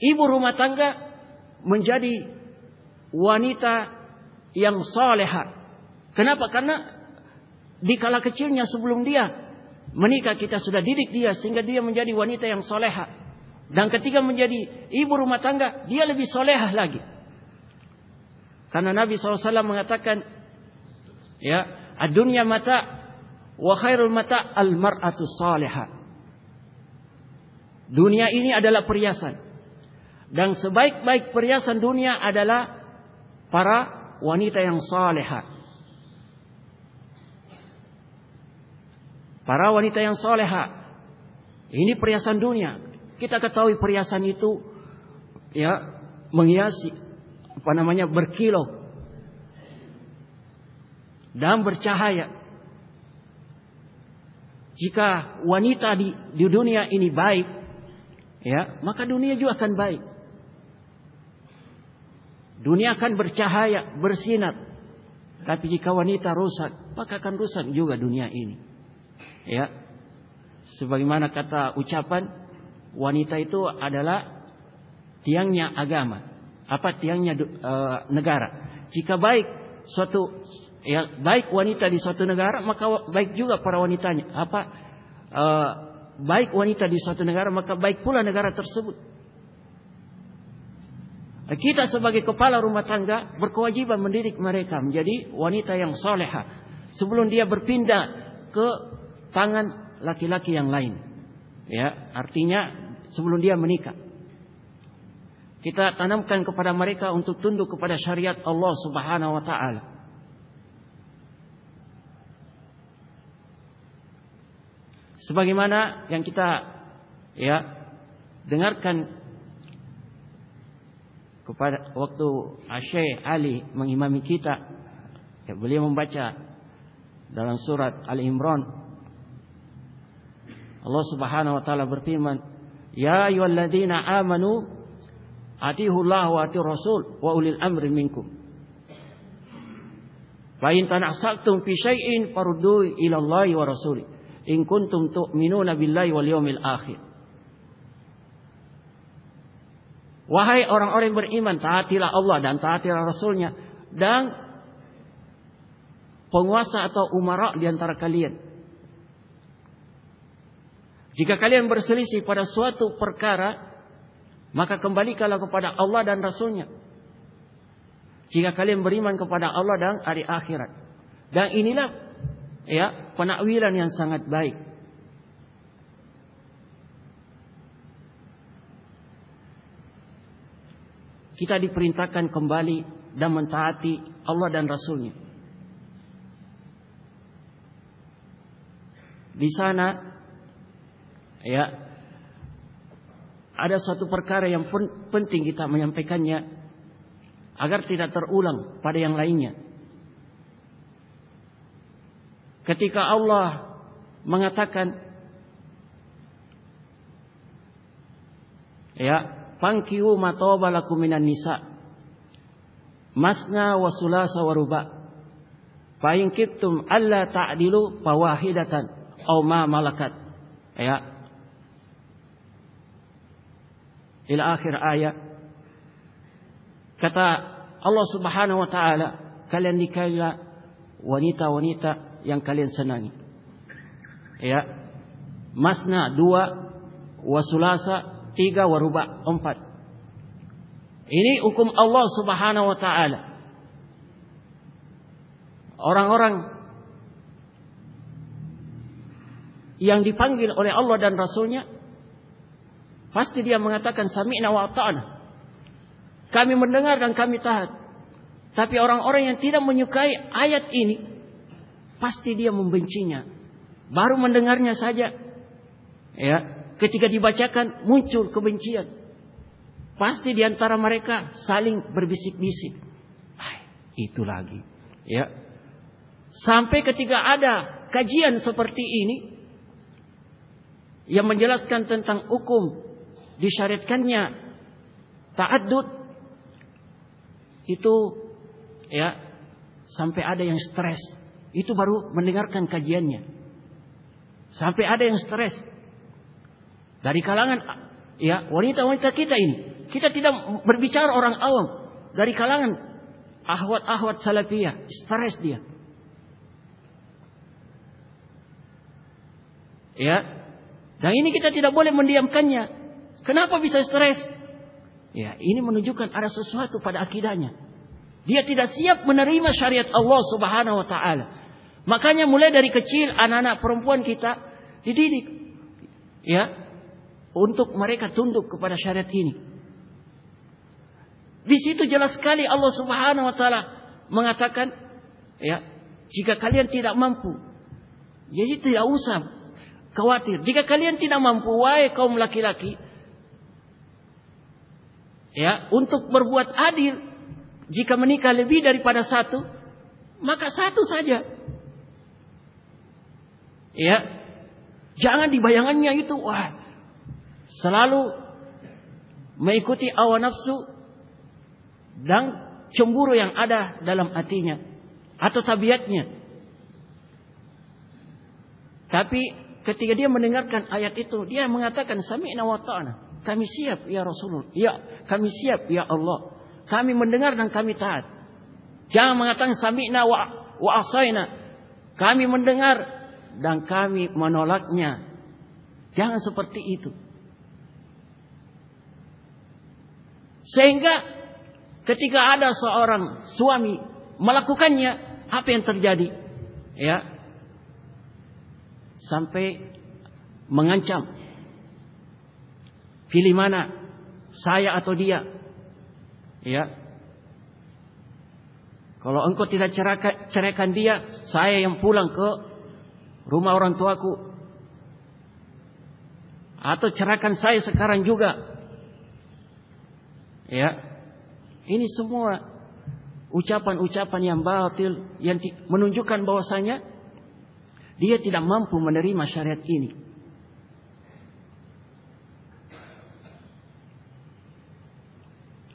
ibu rumah tangga menjadi wanita yang salehah Kenapa? Karena di kala kecilnya sebelum dia menikah kita sudah didik dia sehingga dia menjadi wanita yang soleha. Dan ketika menjadi ibu rumah tangga dia lebih soleha lagi. Karena Nabi SAW mengatakan ya dunia mata wa khairul mata al mar'atu salihah. Dunia ini adalah perhiasan. Dan sebaik-baik perhiasan dunia adalah para wanita yang salehah. Para wanita yang soleha. Ini perhiasan dunia. Kita ketahui perhiasan itu ya menghiasi apa namanya berkilau dan bercahaya. Jika wanita di, di dunia ini baik, ya maka dunia juga akan baik. Dunia akan bercahaya, bersinar. Tapi jika wanita rusak, maka akan rusak juga dunia ini. Ya. Sebagaimana kata ucapan wanita itu adalah tiangnya agama. Apa tiangnya uh, negara. Jika baik suatu ya baik wanita di suatu negara maka baik juga para wanitanya. Apa uh, baik wanita di suatu negara maka baik pula negara tersebut. Kita sebagai kepala rumah tangga berkewajiban mendidik mereka menjadi wanita yang soleha sebelum dia berpindah ke tangan laki-laki yang lain. Ya, artinya sebelum dia menikah. Kita tanamkan kepada mereka untuk tunduk kepada syariat Allah Subhanahu wa taala. Sebagaimana yang kita ya dengarkan kepada waktu Syekh Ali mengimami kita. Ya, beliau membaca dalam surat Al Imran. Allah Subhanahu wa taala berfirman, "Ya ayyuhalladzina amanu atihullah wa atir rasul wa ulil amri minkum." Fa in tanasaktum fi syai'in faruddu ila Allah wa rasuli in kuntum tu'minuna billahi wal yawmil akhir. Wahai orang-orang yang beriman, taatilah Allah dan taatilah Rasulnya dan penguasa atau umara di antara kalian. Jika kalian berselisih pada suatu perkara, maka kembalikanlah kepada Allah dan Rasulnya. Jika kalian beriman kepada Allah dan hari akhirat. Dan inilah ya penakwilan yang sangat baik. Kita diperintahkan kembali dan mentaati Allah dan Rasulnya. Di sana ya ada suatu perkara yang penting kita menyampaikannya agar tidak terulang pada yang lainnya. Ketika Allah mengatakan ya fangkihu mataba lakum minan nisa masna wa sulasa wa ruba. Fa in kibtum alla ta'dilu fawahidatan aw ma malakat. Ya. Ila akhir ayat kata Allah Subhanahu wa taala kalian nikahlah wanita-wanita yang kalian senangi. Ya. Masna dua wasulasa tiga waruba empat. Ini hukum Allah subhanahu wa ta'ala. Orang-orang yang dipanggil oleh Allah dan Rasulnya pasti dia mengatakan sami'na wa ta'ana kami mendengar dan kami taat. Tapi orang-orang yang tidak menyukai ayat ini pasti dia membencinya Baru mendengarnya saja. Ya, ketika dibacakan muncul kebencian. Pasti di antara mereka saling berbisik-bisik. Itu lagi. Ya. Sampai ketika ada kajian seperti ini yang menjelaskan tentang hukum disyariatkannya ta'addud itu ya sampai ada yang stres itu baru mendengarkan kajiannya Sampai ada yang stres. Dari kalangan ya wanita-wanita kita ini. Kita tidak berbicara orang awam. Dari kalangan ahwat-ahwat salafiyah. Stres dia. Ya. Dan ini kita tidak boleh mendiamkannya. Kenapa bisa stres? Ya, ini menunjukkan ada sesuatu pada akidahnya. Dia tidak siap menerima syariat Allah Subhanahu wa taala. Makanya mulai dari kecil anak-anak perempuan kita dididik ya untuk mereka tunduk kepada syariat ini. Di situ jelas sekali Allah Subhanahu wa taala mengatakan ya, jika kalian tidak mampu, jadi ya tidak usah khawatir. Jika kalian tidak mampu, wahai kaum laki-laki, ya, untuk berbuat adil, jika menikah lebih daripada satu, maka satu saja. Ya. Jangan dibayangannya itu wah selalu mengikuti awan nafsu dan cemburu yang ada dalam hatinya atau tabiatnya. Tapi ketika dia mendengarkan ayat itu, dia mengatakan sami'na wa ta'ana. Kami siap ya Rasulullah. Ya, kami siap ya Allah. Kami mendengar dan kami taat. Jangan mengatakan sami'na wa, wa asaina. Kami mendengar dan kami menolaknya. Jangan seperti itu. Sehingga ketika ada seorang suami melakukannya, apa yang terjadi? Ya. Sampai mengancam. Pilih mana? Saya atau dia? Ya. Kalau engkau tidak ceraikan dia, saya yang pulang ke rumah orang tuaku. Atau cerahkan saya sekarang juga. Ya. Ini semua ucapan-ucapan yang batil yang menunjukkan bahwasanya dia tidak mampu menerima syariat ini.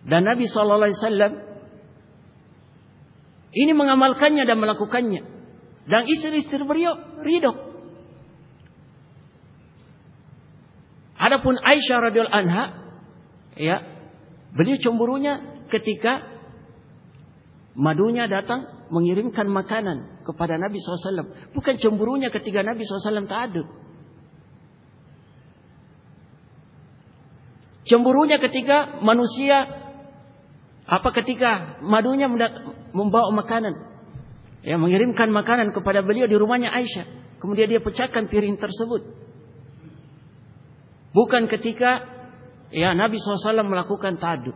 Dan Nabi Shallallahu Alaihi Wasallam ini mengamalkannya dan melakukannya. Dan istri-istri beliau ridho. Adapun Aisyah radhiyallahu anha ya, beliau cemburunya ketika madunya datang mengirimkan makanan kepada Nabi SAW. Bukan cemburunya ketika Nabi SAW tak ada. Cemburunya ketika manusia apa ketika madunya membawa makanan ya mengirimkan makanan kepada beliau di rumahnya Aisyah. Kemudian dia pecahkan piring tersebut. Bukan ketika ya Nabi SAW melakukan tadu.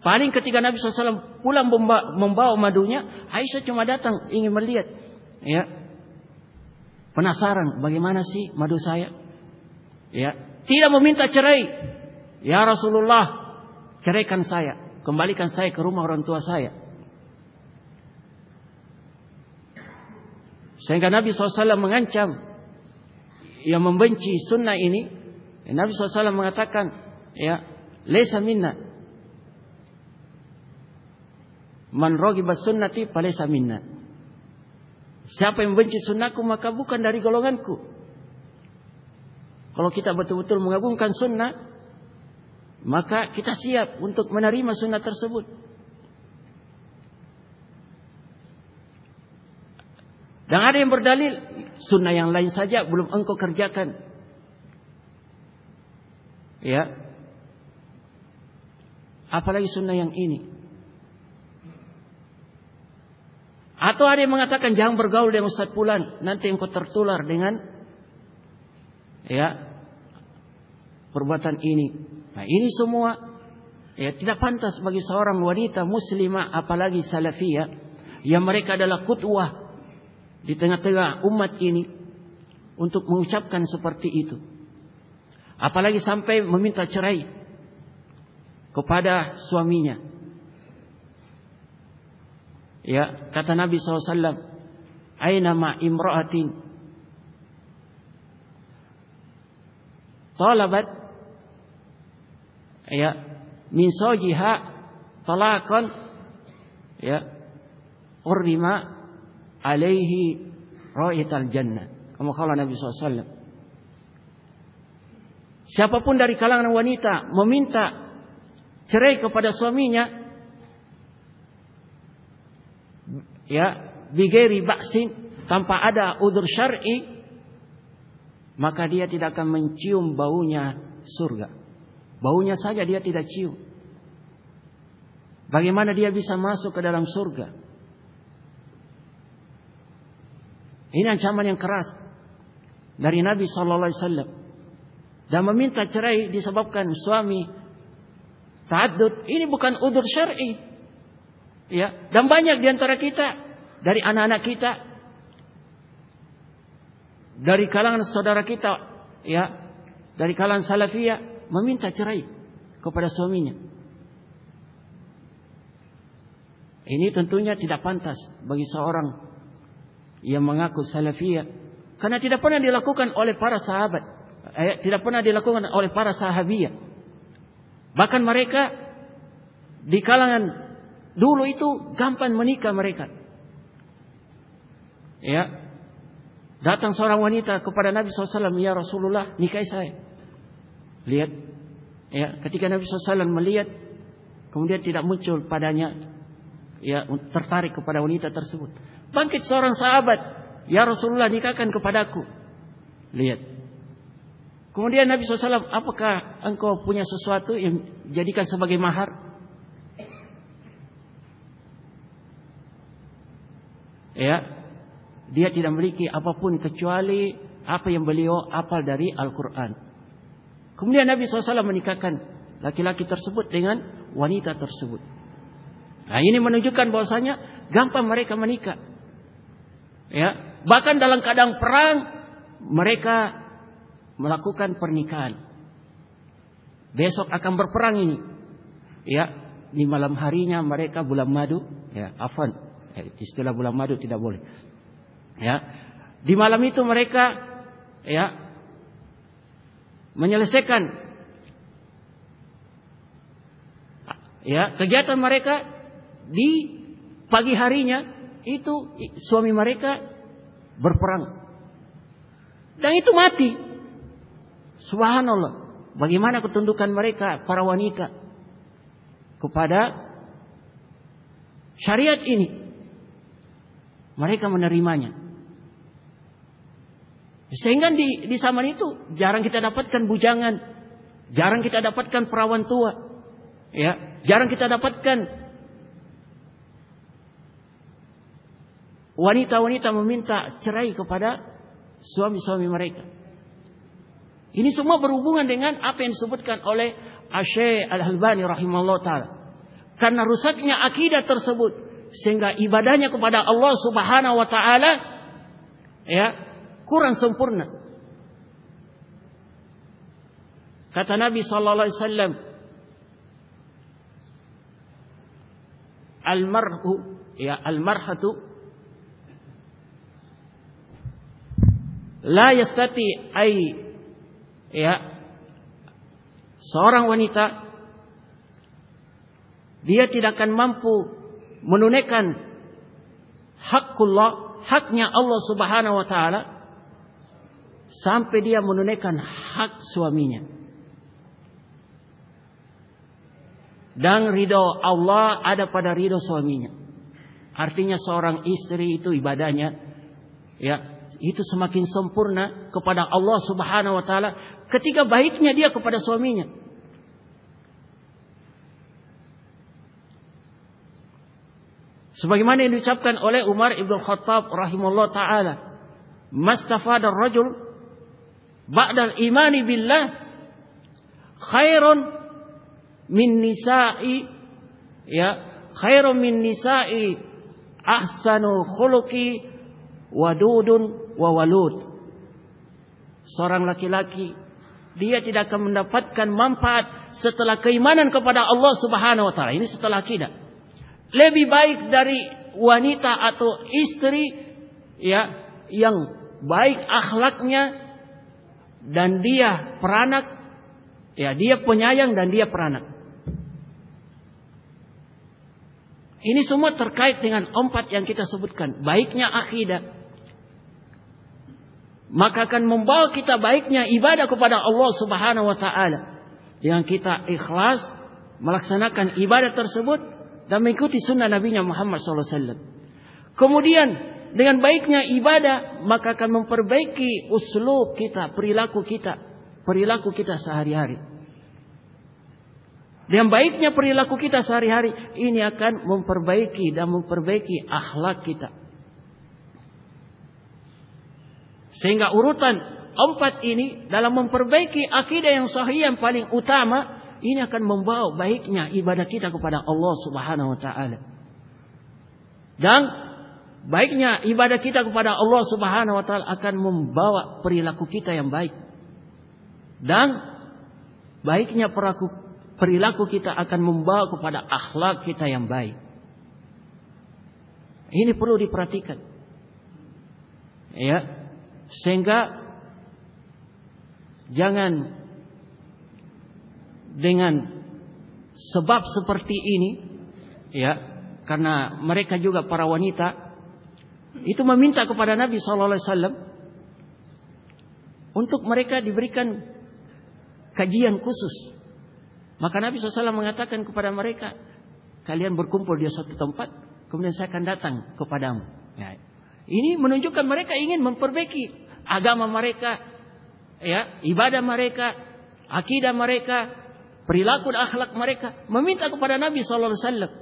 Paling ketika Nabi SAW pulang membawa madunya, Aisyah cuma datang ingin melihat. Ya, penasaran bagaimana sih madu saya? Ya, tidak meminta cerai. Ya Rasulullah, ceraikan saya, kembalikan saya ke rumah orang tua saya. Sehingga Nabi SAW mengancam yang membenci sunnah ini, ya Nabi SAW mengatakan, ya, lesa minna. Man rogiba sunnati palesa minna. Siapa yang membenci sunnahku maka bukan dari golonganku. Kalau kita betul-betul mengagungkan sunnah, maka kita siap untuk menerima sunnah tersebut. Dan ada yang berdalil sunnah yang lain saja belum engkau kerjakan. Ya. Apalagi sunnah yang ini. Atau ada yang mengatakan jangan bergaul dengan Ustaz Pulan, nanti engkau tertular dengan ya perbuatan ini. Nah, ini semua ya tidak pantas bagi seorang wanita muslimah apalagi salafiyah yang mereka adalah kutwah di tengah-tengah umat ini untuk mengucapkan seperti itu. Apalagi sampai meminta cerai kepada suaminya. Ya, kata Nabi SAW, Aina ma imra'atin talabat ya min sojiha talakan ya urima alaihi ra'ital jannah. Kamu kala Nabi SAW. Siapa pun dari kalangan wanita meminta cerai kepada suaminya, ya, bigeri baksin tanpa ada udur syar'i, maka dia tidak akan mencium baunya surga. Baunya saja dia tidak cium. Bagaimana dia bisa masuk ke dalam surga? Ini ancaman yang keras dari Nabi Sallallahu Alaihi Wasallam. Dan meminta cerai disebabkan suami ta'addud. Ini bukan udur syar'i. Ya dan banyak di antara kita dari anak-anak kita dari kalangan saudara kita ya dari kalangan salafiyah meminta cerai kepada suaminya. Ini tentunya tidak pantas bagi seorang yang mengaku salafiyah. Karena tidak pernah dilakukan oleh para sahabat. Eh, tidak pernah dilakukan oleh para sahabiyah. Bahkan mereka di kalangan dulu itu gampang menikah mereka. Ya. Datang seorang wanita kepada Nabi SAW ya Rasulullah nikahi saya. Lihat. Ya ketika Nabi SAW melihat kemudian tidak muncul padanya ya tertarik kepada wanita tersebut Bangkit seorang sahabat. Ya Rasulullah nikahkan kepadaku. Lihat. Kemudian Nabi SAW, apakah engkau punya sesuatu yang jadikan sebagai mahar? Ya, dia tidak memiliki apapun kecuali apa yang beliau apal dari Al-Quran. Kemudian Nabi SAW menikahkan laki-laki tersebut dengan wanita tersebut. Nah ini menunjukkan bahwasanya gampang mereka menikah. Ya, bahkan dalam keadaan perang mereka melakukan pernikahan. Besok akan berperang ini. Ya, di malam harinya mereka bulan madu, ya, afan. Ya, istilah bulan madu tidak boleh. Ya. Di malam itu mereka ya menyelesaikan ya kegiatan mereka di pagi harinya itu suami mereka berperang. Dan itu mati. Subhanallah. Bagaimana ketundukan mereka para wanita kepada syariat ini. Mereka menerimanya. Sehingga di, di zaman itu jarang kita dapatkan bujangan, jarang kita dapatkan perawan tua, ya, jarang kita dapatkan wanita-wanita meminta cerai kepada suami-suami mereka. Ini semua berhubungan dengan apa yang disebutkan oleh Asy Al-Albani rahimahullah taala. Karena rusaknya akidah tersebut sehingga ibadahnya kepada Allah Subhanahu wa taala ya kurang sempurna. Kata Nabi sallallahu alaihi wasallam Al-mar'u ya al-marhatu la yastati ai ya seorang wanita dia tidak akan mampu menunaikan hakullah haknya Allah Subhanahu wa taala sampai dia menunaikan hak suaminya. Dan ridho Allah ada pada ridho suaminya. Artinya seorang istri itu ibadahnya ya itu semakin sempurna kepada Allah Subhanahu wa taala ketika baiknya dia kepada suaminya. Sebagaimana yang diucapkan oleh Umar Ibn Khattab rahimahullah taala, "Mastafada ar-rajul ba'da al-imani billah khairun min nisa'i ya, khairun min nisa'i ahsanu khuluqi wadudun wa walud. Seorang laki-laki dia tidak akan mendapatkan manfaat setelah keimanan kepada Allah Subhanahu wa taala. Ini setelah akidah. Lebih baik dari wanita atau istri ya yang baik akhlaknya dan dia peranak ya dia penyayang dan dia peranak. Ini semua terkait dengan empat yang kita sebutkan. Baiknya akidah, maka akan membawa kita baiknya ibadah kepada Allah Subhanahu wa taala. Yang kita ikhlas melaksanakan ibadah tersebut dan mengikuti sunnah Nabi Muhammad SAW. Kemudian dengan baiknya ibadah maka akan memperbaiki uslub kita, perilaku kita, perilaku kita sehari-hari. Dengan baiknya perilaku kita sehari-hari ini akan memperbaiki dan memperbaiki akhlak kita. Sehingga urutan empat ini dalam memperbaiki akidah yang sahih yang paling utama ini akan membawa baiknya ibadah kita kepada Allah Subhanahu wa taala. Dan baiknya ibadah kita kepada Allah Subhanahu wa taala akan membawa perilaku kita yang baik. Dan baiknya perilaku perilaku kita akan membawa kepada akhlak kita yang baik. Ini perlu diperhatikan. Ya, sehingga jangan dengan sebab seperti ini ya karena mereka juga para wanita itu meminta kepada Nabi sallallahu alaihi wasallam untuk mereka diberikan kajian khusus. Maka Nabi SAW mengatakan kepada mereka, kalian berkumpul di suatu tempat, kemudian saya akan datang kepadamu. Ini menunjukkan mereka ingin memperbaiki agama mereka, ya, ibadah mereka, akidah mereka, perilaku dan akhlak mereka, meminta kepada Nabi sallallahu alaihi wasallam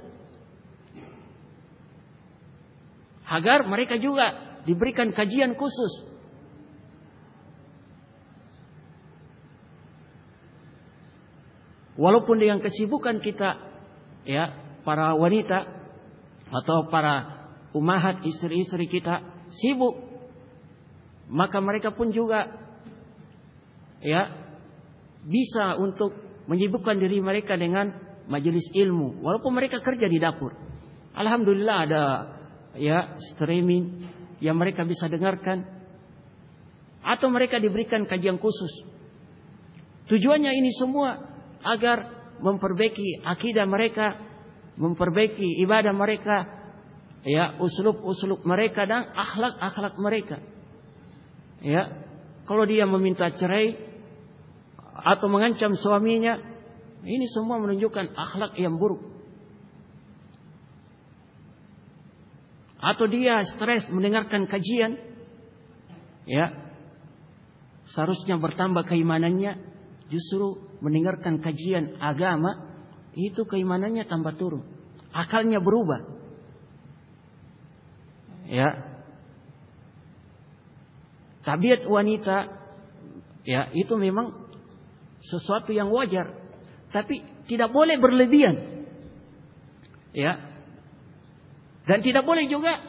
agar mereka juga diberikan kajian khusus. Walaupun dengan kesibukan kita, ya, para wanita atau para umahat istri-istri kita sibuk. Maka mereka pun juga ya bisa untuk menyibukkan diri mereka dengan majelis ilmu. Walaupun mereka kerja di dapur. Alhamdulillah ada ya streaming yang mereka bisa dengarkan. Atau mereka diberikan kajian khusus. Tujuannya ini semua agar memperbaiki akidah mereka memperbaiki ibadah mereka ya uslub-uslub mereka dan akhlak-akhlak mereka. Ya, kalau dia meminta cerai atau mengancam suaminya, ini semua menunjukkan akhlak yang buruk. Atau dia stres mendengarkan kajian, ya, seharusnya bertambah keimanannya, justru mendengarkan kajian agama, itu keimanannya tambah turun. Akalnya berubah. Ya. Tabiat wanita ya itu memang sesuatu yang wajar, tapi tidak boleh berlebihan. Ya. Dan tidak boleh juga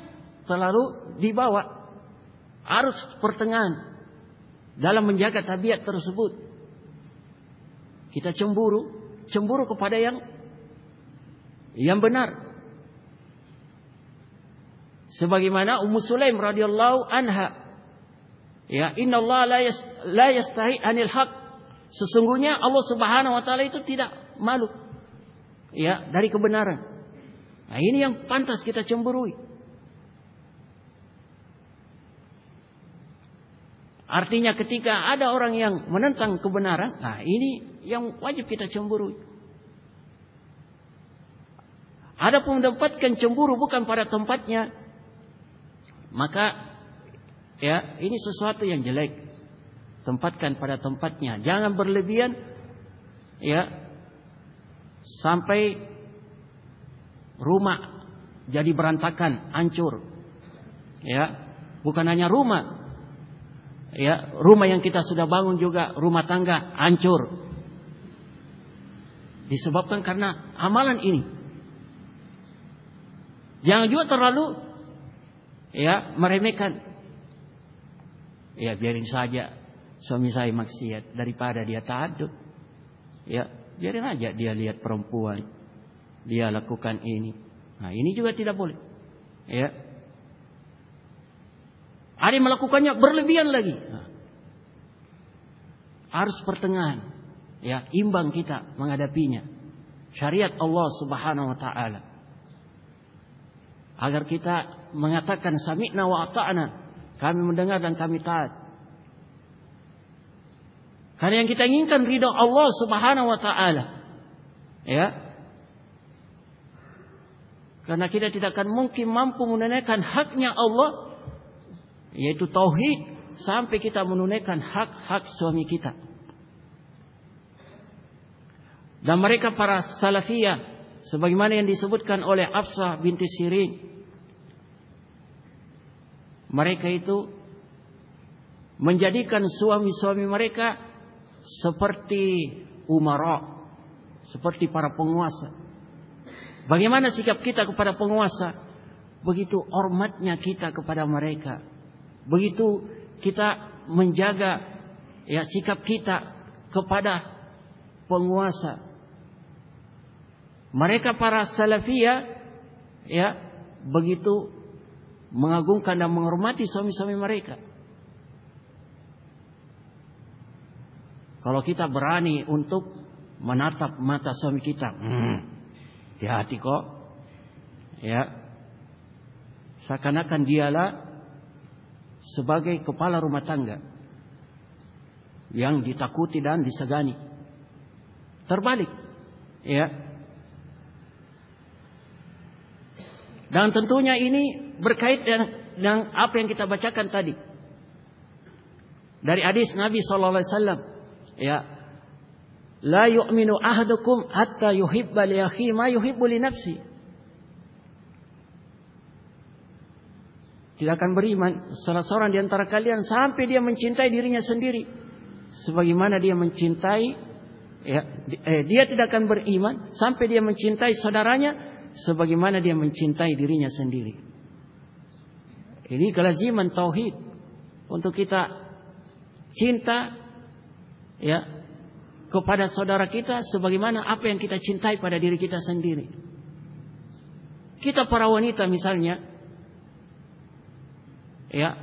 terlalu dibawa arus pertengahan dalam menjaga tabiat tersebut. Kita cemburu, cemburu kepada yang yang benar. Sebagaimana Ummu Sulaim radhiyallahu anha Ya, innallaha la yas, la yastahi anil haq. Sesungguhnya Allah Subhanahu wa taala itu tidak malu ya dari kebenaran. Nah, ini yang pantas kita cemburui. Artinya ketika ada orang yang menentang kebenaran, nah ini yang wajib kita cemburui. Ada pun mendapatkan cemburu bukan pada tempatnya, maka ya ini sesuatu yang jelek. Tempatkan pada tempatnya. Jangan berlebihan ya sampai rumah jadi berantakan, hancur. Ya, bukan hanya rumah. Ya, rumah yang kita sudah bangun juga rumah tangga hancur. Disebabkan karena amalan ini. Jangan juga terlalu ya meremehkan. Ya biarin saja suami saya maksiat daripada dia tahajud. Ya, biarin aja dia lihat perempuan. Dia lakukan ini. Nah, ini juga tidak boleh. Ya. Ada yang melakukannya berlebihan lagi. Nah. Harus pertengahan. Ya, imbang kita menghadapinya. Syariat Allah Subhanahu wa taala. Agar kita mengatakan sami'na wa ata'na. Kami mendengar dan kami taat. Karena yang kita inginkan ridho Allah Subhanahu wa taala. Ya. Karena kita tidak akan mungkin mampu menunaikan haknya Allah yaitu tauhid sampai kita menunaikan hak-hak suami kita. Dan mereka para salafiyah sebagaimana yang disebutkan oleh Afsah binti Sirin. Mereka itu menjadikan suami-suami mereka seperti umara, seperti para penguasa. Bagaimana sikap kita kepada penguasa? Begitu hormatnya kita kepada mereka. Begitu kita menjaga ya sikap kita kepada penguasa. Mereka para salafiyah ya begitu mengagungkan dan menghormati suami-suami mereka. Kalau kita berani untuk menatap mata suami kita, hmm, hati kok. Ya. Seakan-akan dialah sebagai kepala rumah tangga yang ditakuti dan disegani. Terbalik. Ya. Dan tentunya ini berkait dengan, dengan apa yang kita bacakan tadi. Dari hadis Nabi sallallahu alaihi wasallam Ya. La yu'minu ahadukum hatta yuhibba li akhi ma yuhibbu li nafsi. Tidak akan beriman salah seorang di antara kalian sampai dia mencintai dirinya sendiri sebagaimana dia mencintai ya eh, dia tidak akan beriman sampai dia mencintai saudaranya sebagaimana dia mencintai dirinya sendiri. Ini kelaziman tauhid untuk kita cinta ya kepada saudara kita sebagaimana apa yang kita cintai pada diri kita sendiri. Kita para wanita misalnya ya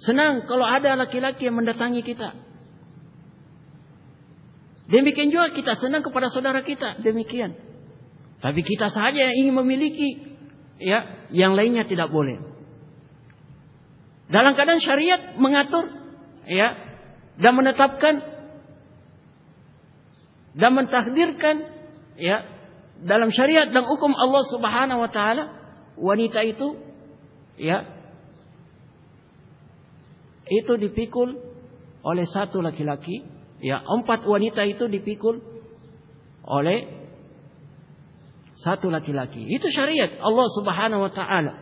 senang kalau ada laki-laki yang mendatangi kita. Demikian juga kita senang kepada saudara kita, demikian. Tapi kita saja yang ingin memiliki ya, yang lainnya tidak boleh. Dalam keadaan syariat mengatur ya dan menetapkan dan mentakdirkan ya dalam syariat dan hukum Allah Subhanahu wa taala wanita itu ya itu dipikul oleh satu laki-laki ya empat wanita itu dipikul oleh satu laki-laki. Itu syariat. Allah Subhanahu wa taala.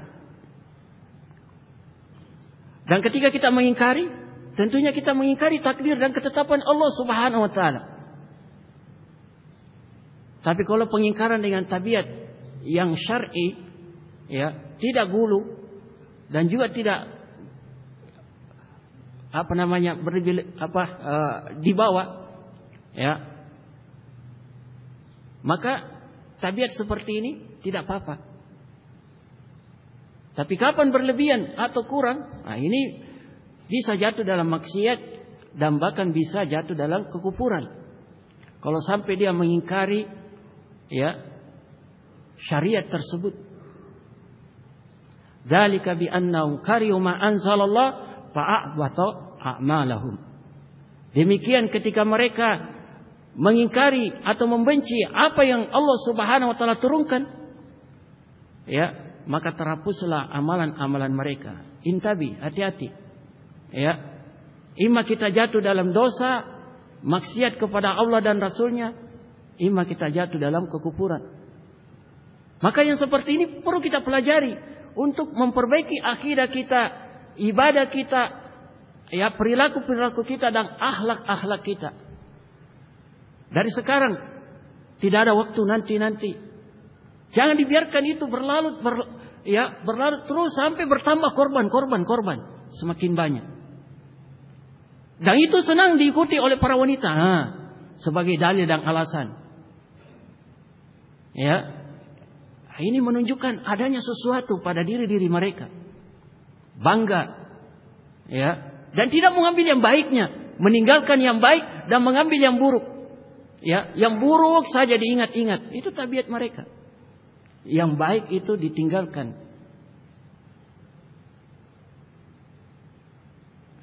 Dan ketika kita mengingkari tentunya kita mengingkari takdir dan ketetapan Allah Subhanahu wa taala. Tapi kalau pengingkaran dengan tabiat yang syar'i, ya tidak gulu dan juga tidak apa namanya berbil, apa uh, dibawa, ya maka tabiat seperti ini tidak apa-apa. Tapi kapan berlebihan atau kurang? Nah ini bisa jatuh dalam maksiat dan bahkan bisa jatuh dalam kekufuran. Kalau sampai dia mengingkari ya syariat tersebut. Dzalika bi annahum karihu ma anzalallah fa'abata a'malahum. Demikian ketika mereka mengingkari atau membenci apa yang Allah Subhanahu wa taala turunkan ya maka terhapuslah amalan-amalan mereka. Intabi hati-hati. Ya imma kita jatuh dalam dosa maksiat kepada Allah dan Rasulnya imma kita jatuh dalam kekufuran maka yang seperti ini perlu kita pelajari untuk memperbaiki akidah kita ibadah kita ya perilaku-perilaku kita dan akhlak-akhlak kita dari sekarang tidak ada waktu nanti-nanti. Jangan dibiarkan itu berlalu ber, ya berlalu terus sampai bertambah korban, korban, korban semakin banyak. Dan itu senang diikuti oleh para wanita ha, sebagai dalil dan alasan. Ya. Ini menunjukkan adanya sesuatu pada diri-diri mereka. Bangga. Ya. Dan tidak mengambil yang baiknya, meninggalkan yang baik dan mengambil yang buruk. Ya, yang buruk saja diingat-ingat. Itu tabiat mereka. Yang baik itu ditinggalkan.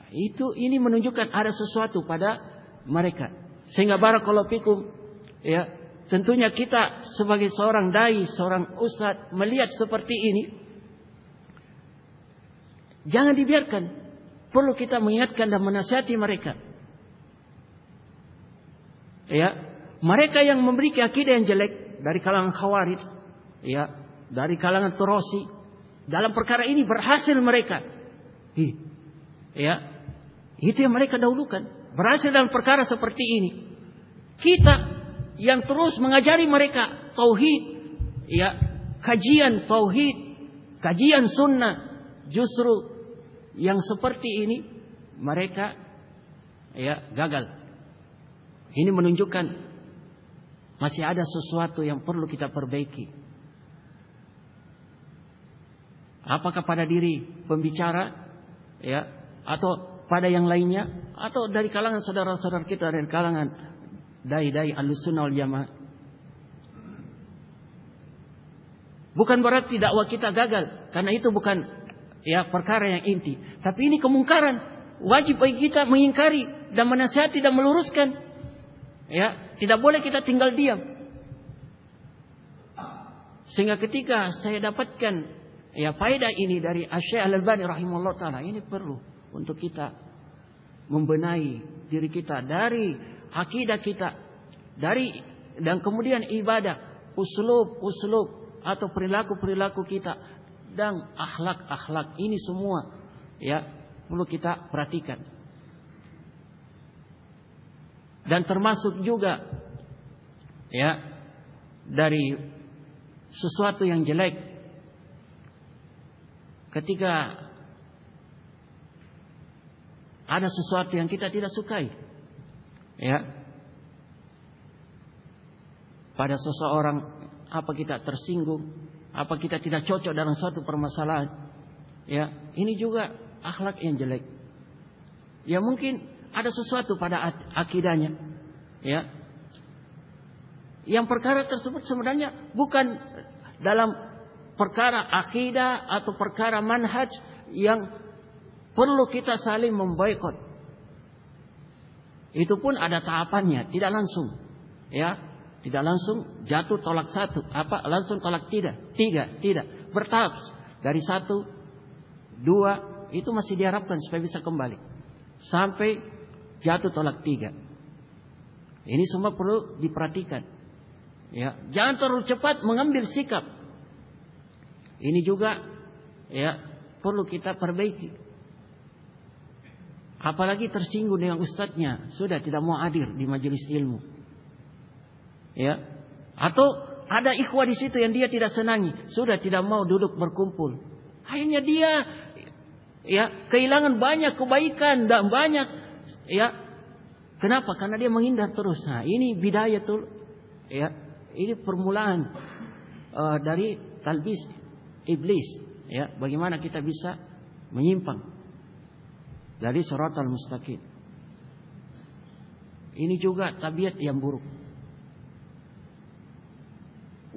Itu ini menunjukkan ada sesuatu pada mereka. Sehingga barakallahu fikum ya, tentunya kita sebagai seorang dai, seorang ustaz melihat seperti ini jangan dibiarkan. Perlu kita mengingatkan dan menasihati mereka. Ya, mereka yang memiliki akidah yang jelek dari kalangan khawarij, ya, dari kalangan Turosi, dalam perkara ini berhasil mereka. Hi, ya, itu yang mereka dahulukan. Berhasil dalam perkara seperti ini. Kita yang terus mengajari mereka tauhid, ya, kajian tauhid, kajian sunnah, justru yang seperti ini mereka ya gagal. Ini menunjukkan masih ada sesuatu yang perlu kita perbaiki. Apakah pada diri pembicara ya atau pada yang lainnya atau dari kalangan saudara-saudara kita dari kalangan dai-dai al-sunnah wal jamaah. Bukan berarti dakwah kita gagal karena itu bukan ya perkara yang inti, tapi ini kemungkaran. Wajib bagi kita mengingkari dan menasihati dan meluruskan. Ya, tidak boleh kita tinggal diam. Sehingga ketika saya dapatkan ya faedah ini dari Syekh Al-Albani rahimahullah taala ini perlu untuk kita membenahi diri kita dari akidah kita dari dan kemudian ibadah uslub-uslub atau perilaku-perilaku kita dan akhlak-akhlak ini semua ya perlu kita perhatikan dan termasuk juga ya dari sesuatu yang jelek. Ketika ada sesuatu yang kita tidak sukai ya. Pada seseorang apa kita tersinggung apa kita tidak cocok dalam suatu permasalahan ya. Ini juga akhlak yang jelek. Ya mungkin ada sesuatu pada akidahnya. Ya. Yang perkara tersebut sebenarnya bukan dalam perkara akidah atau perkara manhaj yang perlu kita saling memboikot. Itu pun ada tahapannya, tidak langsung. Ya, tidak langsung jatuh tolak satu, apa langsung tolak tidak, tiga, tidak, bertahap dari satu, dua itu masih diharapkan supaya bisa kembali sampai jatuh tolak tiga. Ini semua perlu diperhatikan. Ya, jangan terlalu cepat mengambil sikap. Ini juga ya perlu kita perbaiki. Apalagi tersinggung dengan ustadznya, sudah tidak mau hadir di majelis ilmu. Ya. Atau ada ikhwah di situ yang dia tidak senangi, sudah tidak mau duduk berkumpul. Akhirnya dia ya kehilangan banyak kebaikan dan banyak Ya. Kenapa? Karena dia menghindar terus. Nah, ini bidayatul ya. Ini permulaan uh, dari talbis iblis, ya. Bagaimana kita bisa menyimpang. dari suratul mustaqim. Ini juga tabiat yang buruk.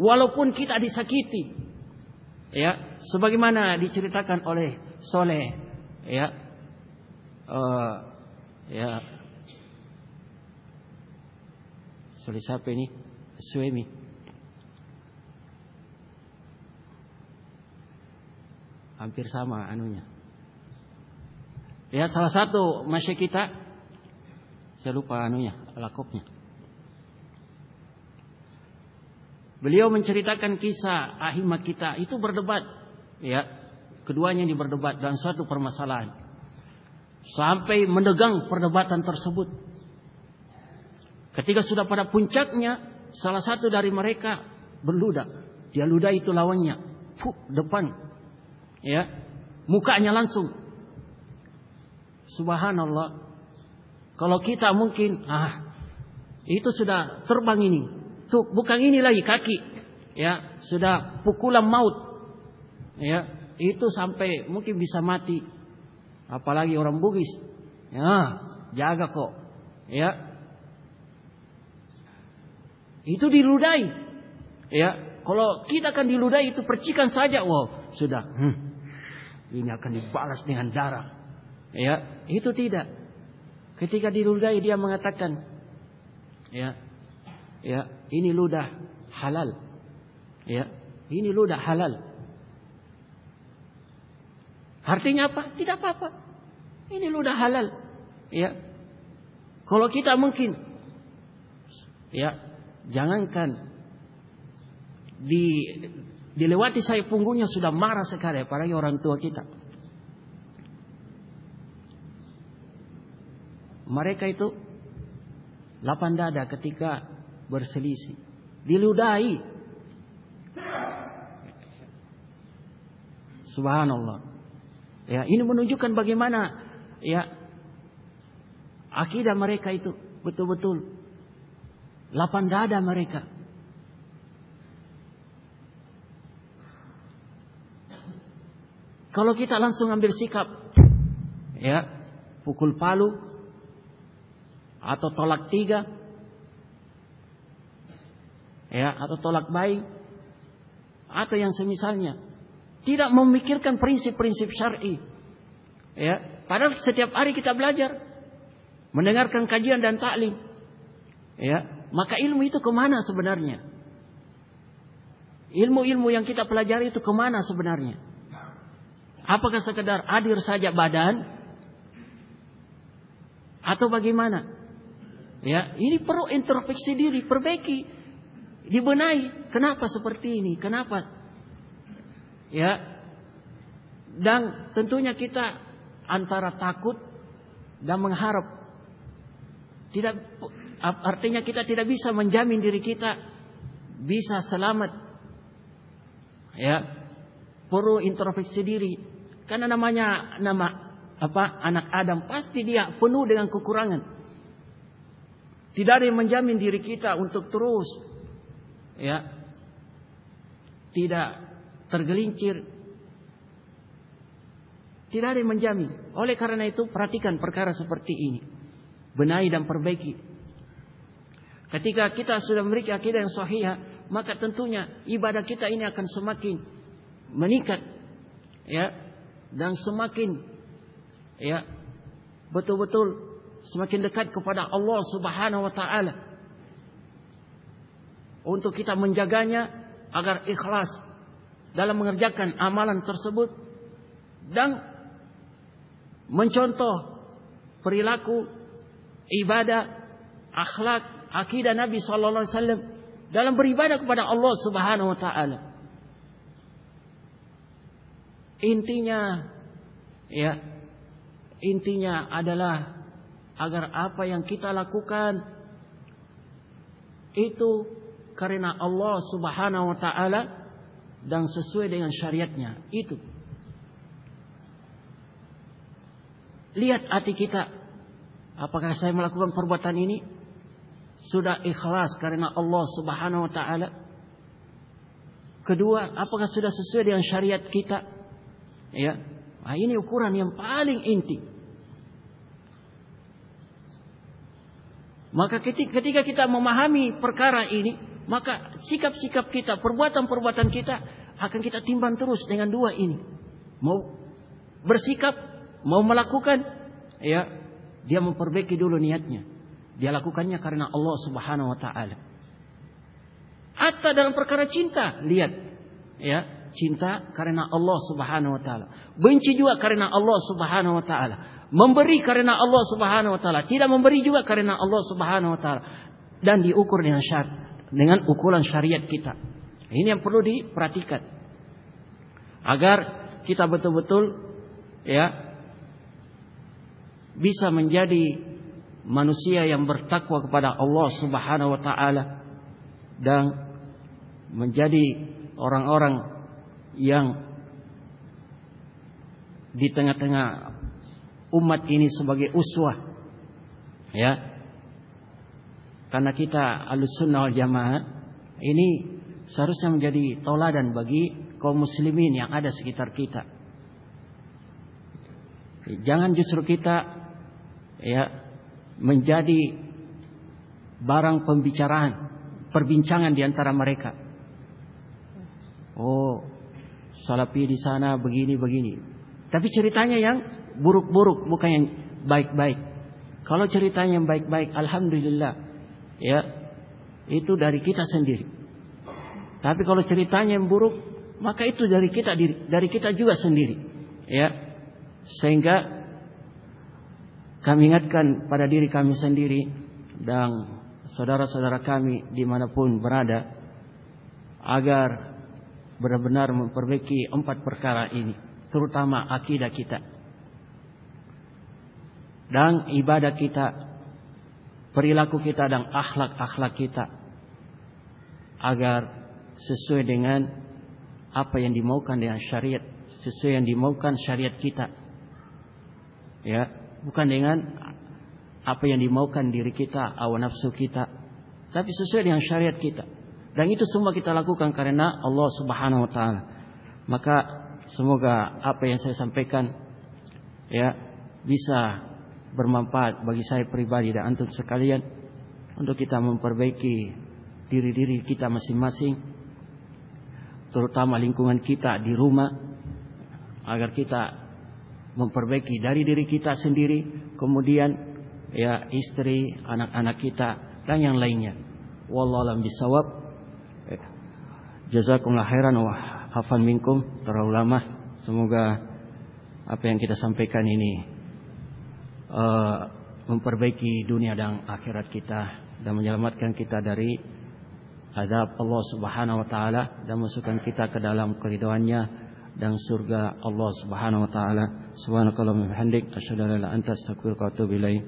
Walaupun kita disakiti, ya, sebagaimana diceritakan oleh Soleh, ya, uh, ya, Soleh siapa ini? Suemi. Hampir sama anunya. Ya salah satu masya kita saya lupa anunya, lakopnya. Beliau menceritakan kisah ahimah kita itu berdebat, ya. Keduanya ini berdebat dalam suatu permasalahan. Sampai mendegang perdebatan tersebut. Ketika sudah pada puncaknya, salah satu dari mereka berludah. Dia ludah itu lawannya. Fuh, depan. Ya. Mukanya langsung. Subhanallah. Kalau kita mungkin, ah, itu sudah terbang ini. Tuh, bukan ini lagi kaki. Ya, sudah pukulan maut. Ya, itu sampai mungkin bisa mati. Apalagi orang Bugis. Ya, jaga kok. Ya. Itu diludai. Ya, kalau kita akan diludai itu percikan saja, wow, sudah. Hmm, ini akan dibalas dengan darah. Ya, itu tidak. Ketika diludahi dia mengatakan, ya, ya, ini ludah halal. Ya, ini ludah halal. Artinya apa? Tidak apa-apa. Ini ludah halal. Ya. Kalau kita mungkin ya, jangankan di dilewati saya punggungnya sudah marah sekali apalagi orang tua kita. mereka itu lapan dada ketika berselisih. Diludahi. Subhanallah. Ya, ini menunjukkan bagaimana ya akidah mereka itu betul-betul lapan dada mereka. Kalau kita langsung ambil sikap ya, pukul palu atau tolak tiga ya atau tolak bayi atau yang semisalnya tidak memikirkan prinsip-prinsip syar'i ya padahal setiap hari kita belajar mendengarkan kajian dan taklim ya maka ilmu itu ke mana sebenarnya ilmu-ilmu yang kita pelajari itu ke mana sebenarnya apakah sekedar hadir saja badan atau bagaimana Ya, ini perlu introspeksi diri, perbaiki, dibenahi. Kenapa seperti ini? Kenapa? Ya. Dan tentunya kita antara takut dan mengharap. Tidak artinya kita tidak bisa menjamin diri kita bisa selamat. Ya. Perlu introspeksi diri. Karena namanya nama apa anak Adam pasti dia penuh dengan kekurangan. Tidak ada yang menjamin diri kita untuk terus ya tidak tergelincir. Tidak ada yang menjamin. Oleh karena itu perhatikan perkara seperti ini. Benahi dan perbaiki. Ketika kita sudah memiliki akidah yang sahih, maka tentunya ibadah kita ini akan semakin meningkat ya dan semakin ya betul-betul semakin dekat kepada Allah Subhanahu wa taala. Untuk kita menjaganya agar ikhlas dalam mengerjakan amalan tersebut dan mencontoh perilaku ibadah akhlak akidah Nabi sallallahu alaihi wasallam dalam beribadah kepada Allah Subhanahu wa taala. Intinya ya intinya adalah agar apa yang kita lakukan itu karena Allah Subhanahu wa taala dan sesuai dengan syariatnya. Itu. Lihat hati kita. Apakah saya melakukan perbuatan ini? Sudah ikhlas karena Allah subhanahu wa ta'ala. Kedua apakah sudah sesuai dengan syariat kita? Ya. Nah, ini ukuran yang paling inti. Maka ketika kita memahami perkara ini maka sikap-sikap kita, perbuatan-perbuatan kita akan kita timbang terus dengan dua ini. Mau bersikap, mau melakukan, ya, dia memperbaiki dulu niatnya. Dia lakukannya karena Allah Subhanahu wa taala. Atau dalam perkara cinta, lihat, ya, cinta karena Allah Subhanahu wa taala. Benci juga karena Allah Subhanahu wa taala. Memberi karena Allah Subhanahu wa taala, tidak memberi juga karena Allah Subhanahu wa taala dan diukur dengan syariat, dengan ukuran syariat kita. Ini yang perlu diperhatikan. Agar kita betul-betul ya bisa menjadi manusia yang bertakwa kepada Allah Subhanahu wa taala dan menjadi orang-orang yang di tengah-tengah umat ini sebagai uswah. Ya. Karena kita Ahlussunnah wal Jamaah ini seharusnya menjadi tauladan bagi kaum muslimin yang ada sekitar kita. Jangan justru kita ya menjadi barang pembicaraan, perbincangan di antara mereka. Oh, salafi di sana begini begini. Tapi ceritanya yang buruk-buruk, bukan yang baik-baik. Kalau ceritanya yang baik-baik, alhamdulillah, ya itu dari kita sendiri. Tapi kalau ceritanya yang buruk, maka itu dari kita dari kita juga sendiri, ya. Sehingga kami ingatkan pada diri kami sendiri dan saudara-saudara kami di mana pun berada agar benar-benar memperbaiki empat perkara ini, terutama akidah kita dan ibadah kita, perilaku kita dan akhlak-akhlak kita agar sesuai dengan apa yang dimaukan dengan syariat, sesuai yang dimaukan syariat kita. Ya, bukan dengan apa yang dimaukan diri kita, awan nafsu kita, tapi sesuai dengan syariat kita. Dan itu semua kita lakukan karena Allah Subhanahu wa taala. Maka semoga apa yang saya sampaikan ya bisa bermanfaat bagi saya pribadi dan antum sekalian untuk kita memperbaiki diri-diri kita masing-masing terutama lingkungan kita di rumah agar kita memperbaiki dari diri kita sendiri kemudian ya istri anak-anak kita dan yang lainnya. Wallahu alam bisawab jazakumullah khairan wa hafan minkum. Terlalu lama. Semoga apa yang kita sampaikan ini uh, memperbaiki dunia dan akhirat kita dan menyelamatkan kita dari adab Allah Subhanahu wa taala dan masukkan kita ke dalam keridhaannya dan surga Allah Subhanahu wa taala. Subhanakallahumma wa bihamdik asyhadu an la ilaha illa anta astaghfiruka wa atubu ilaik.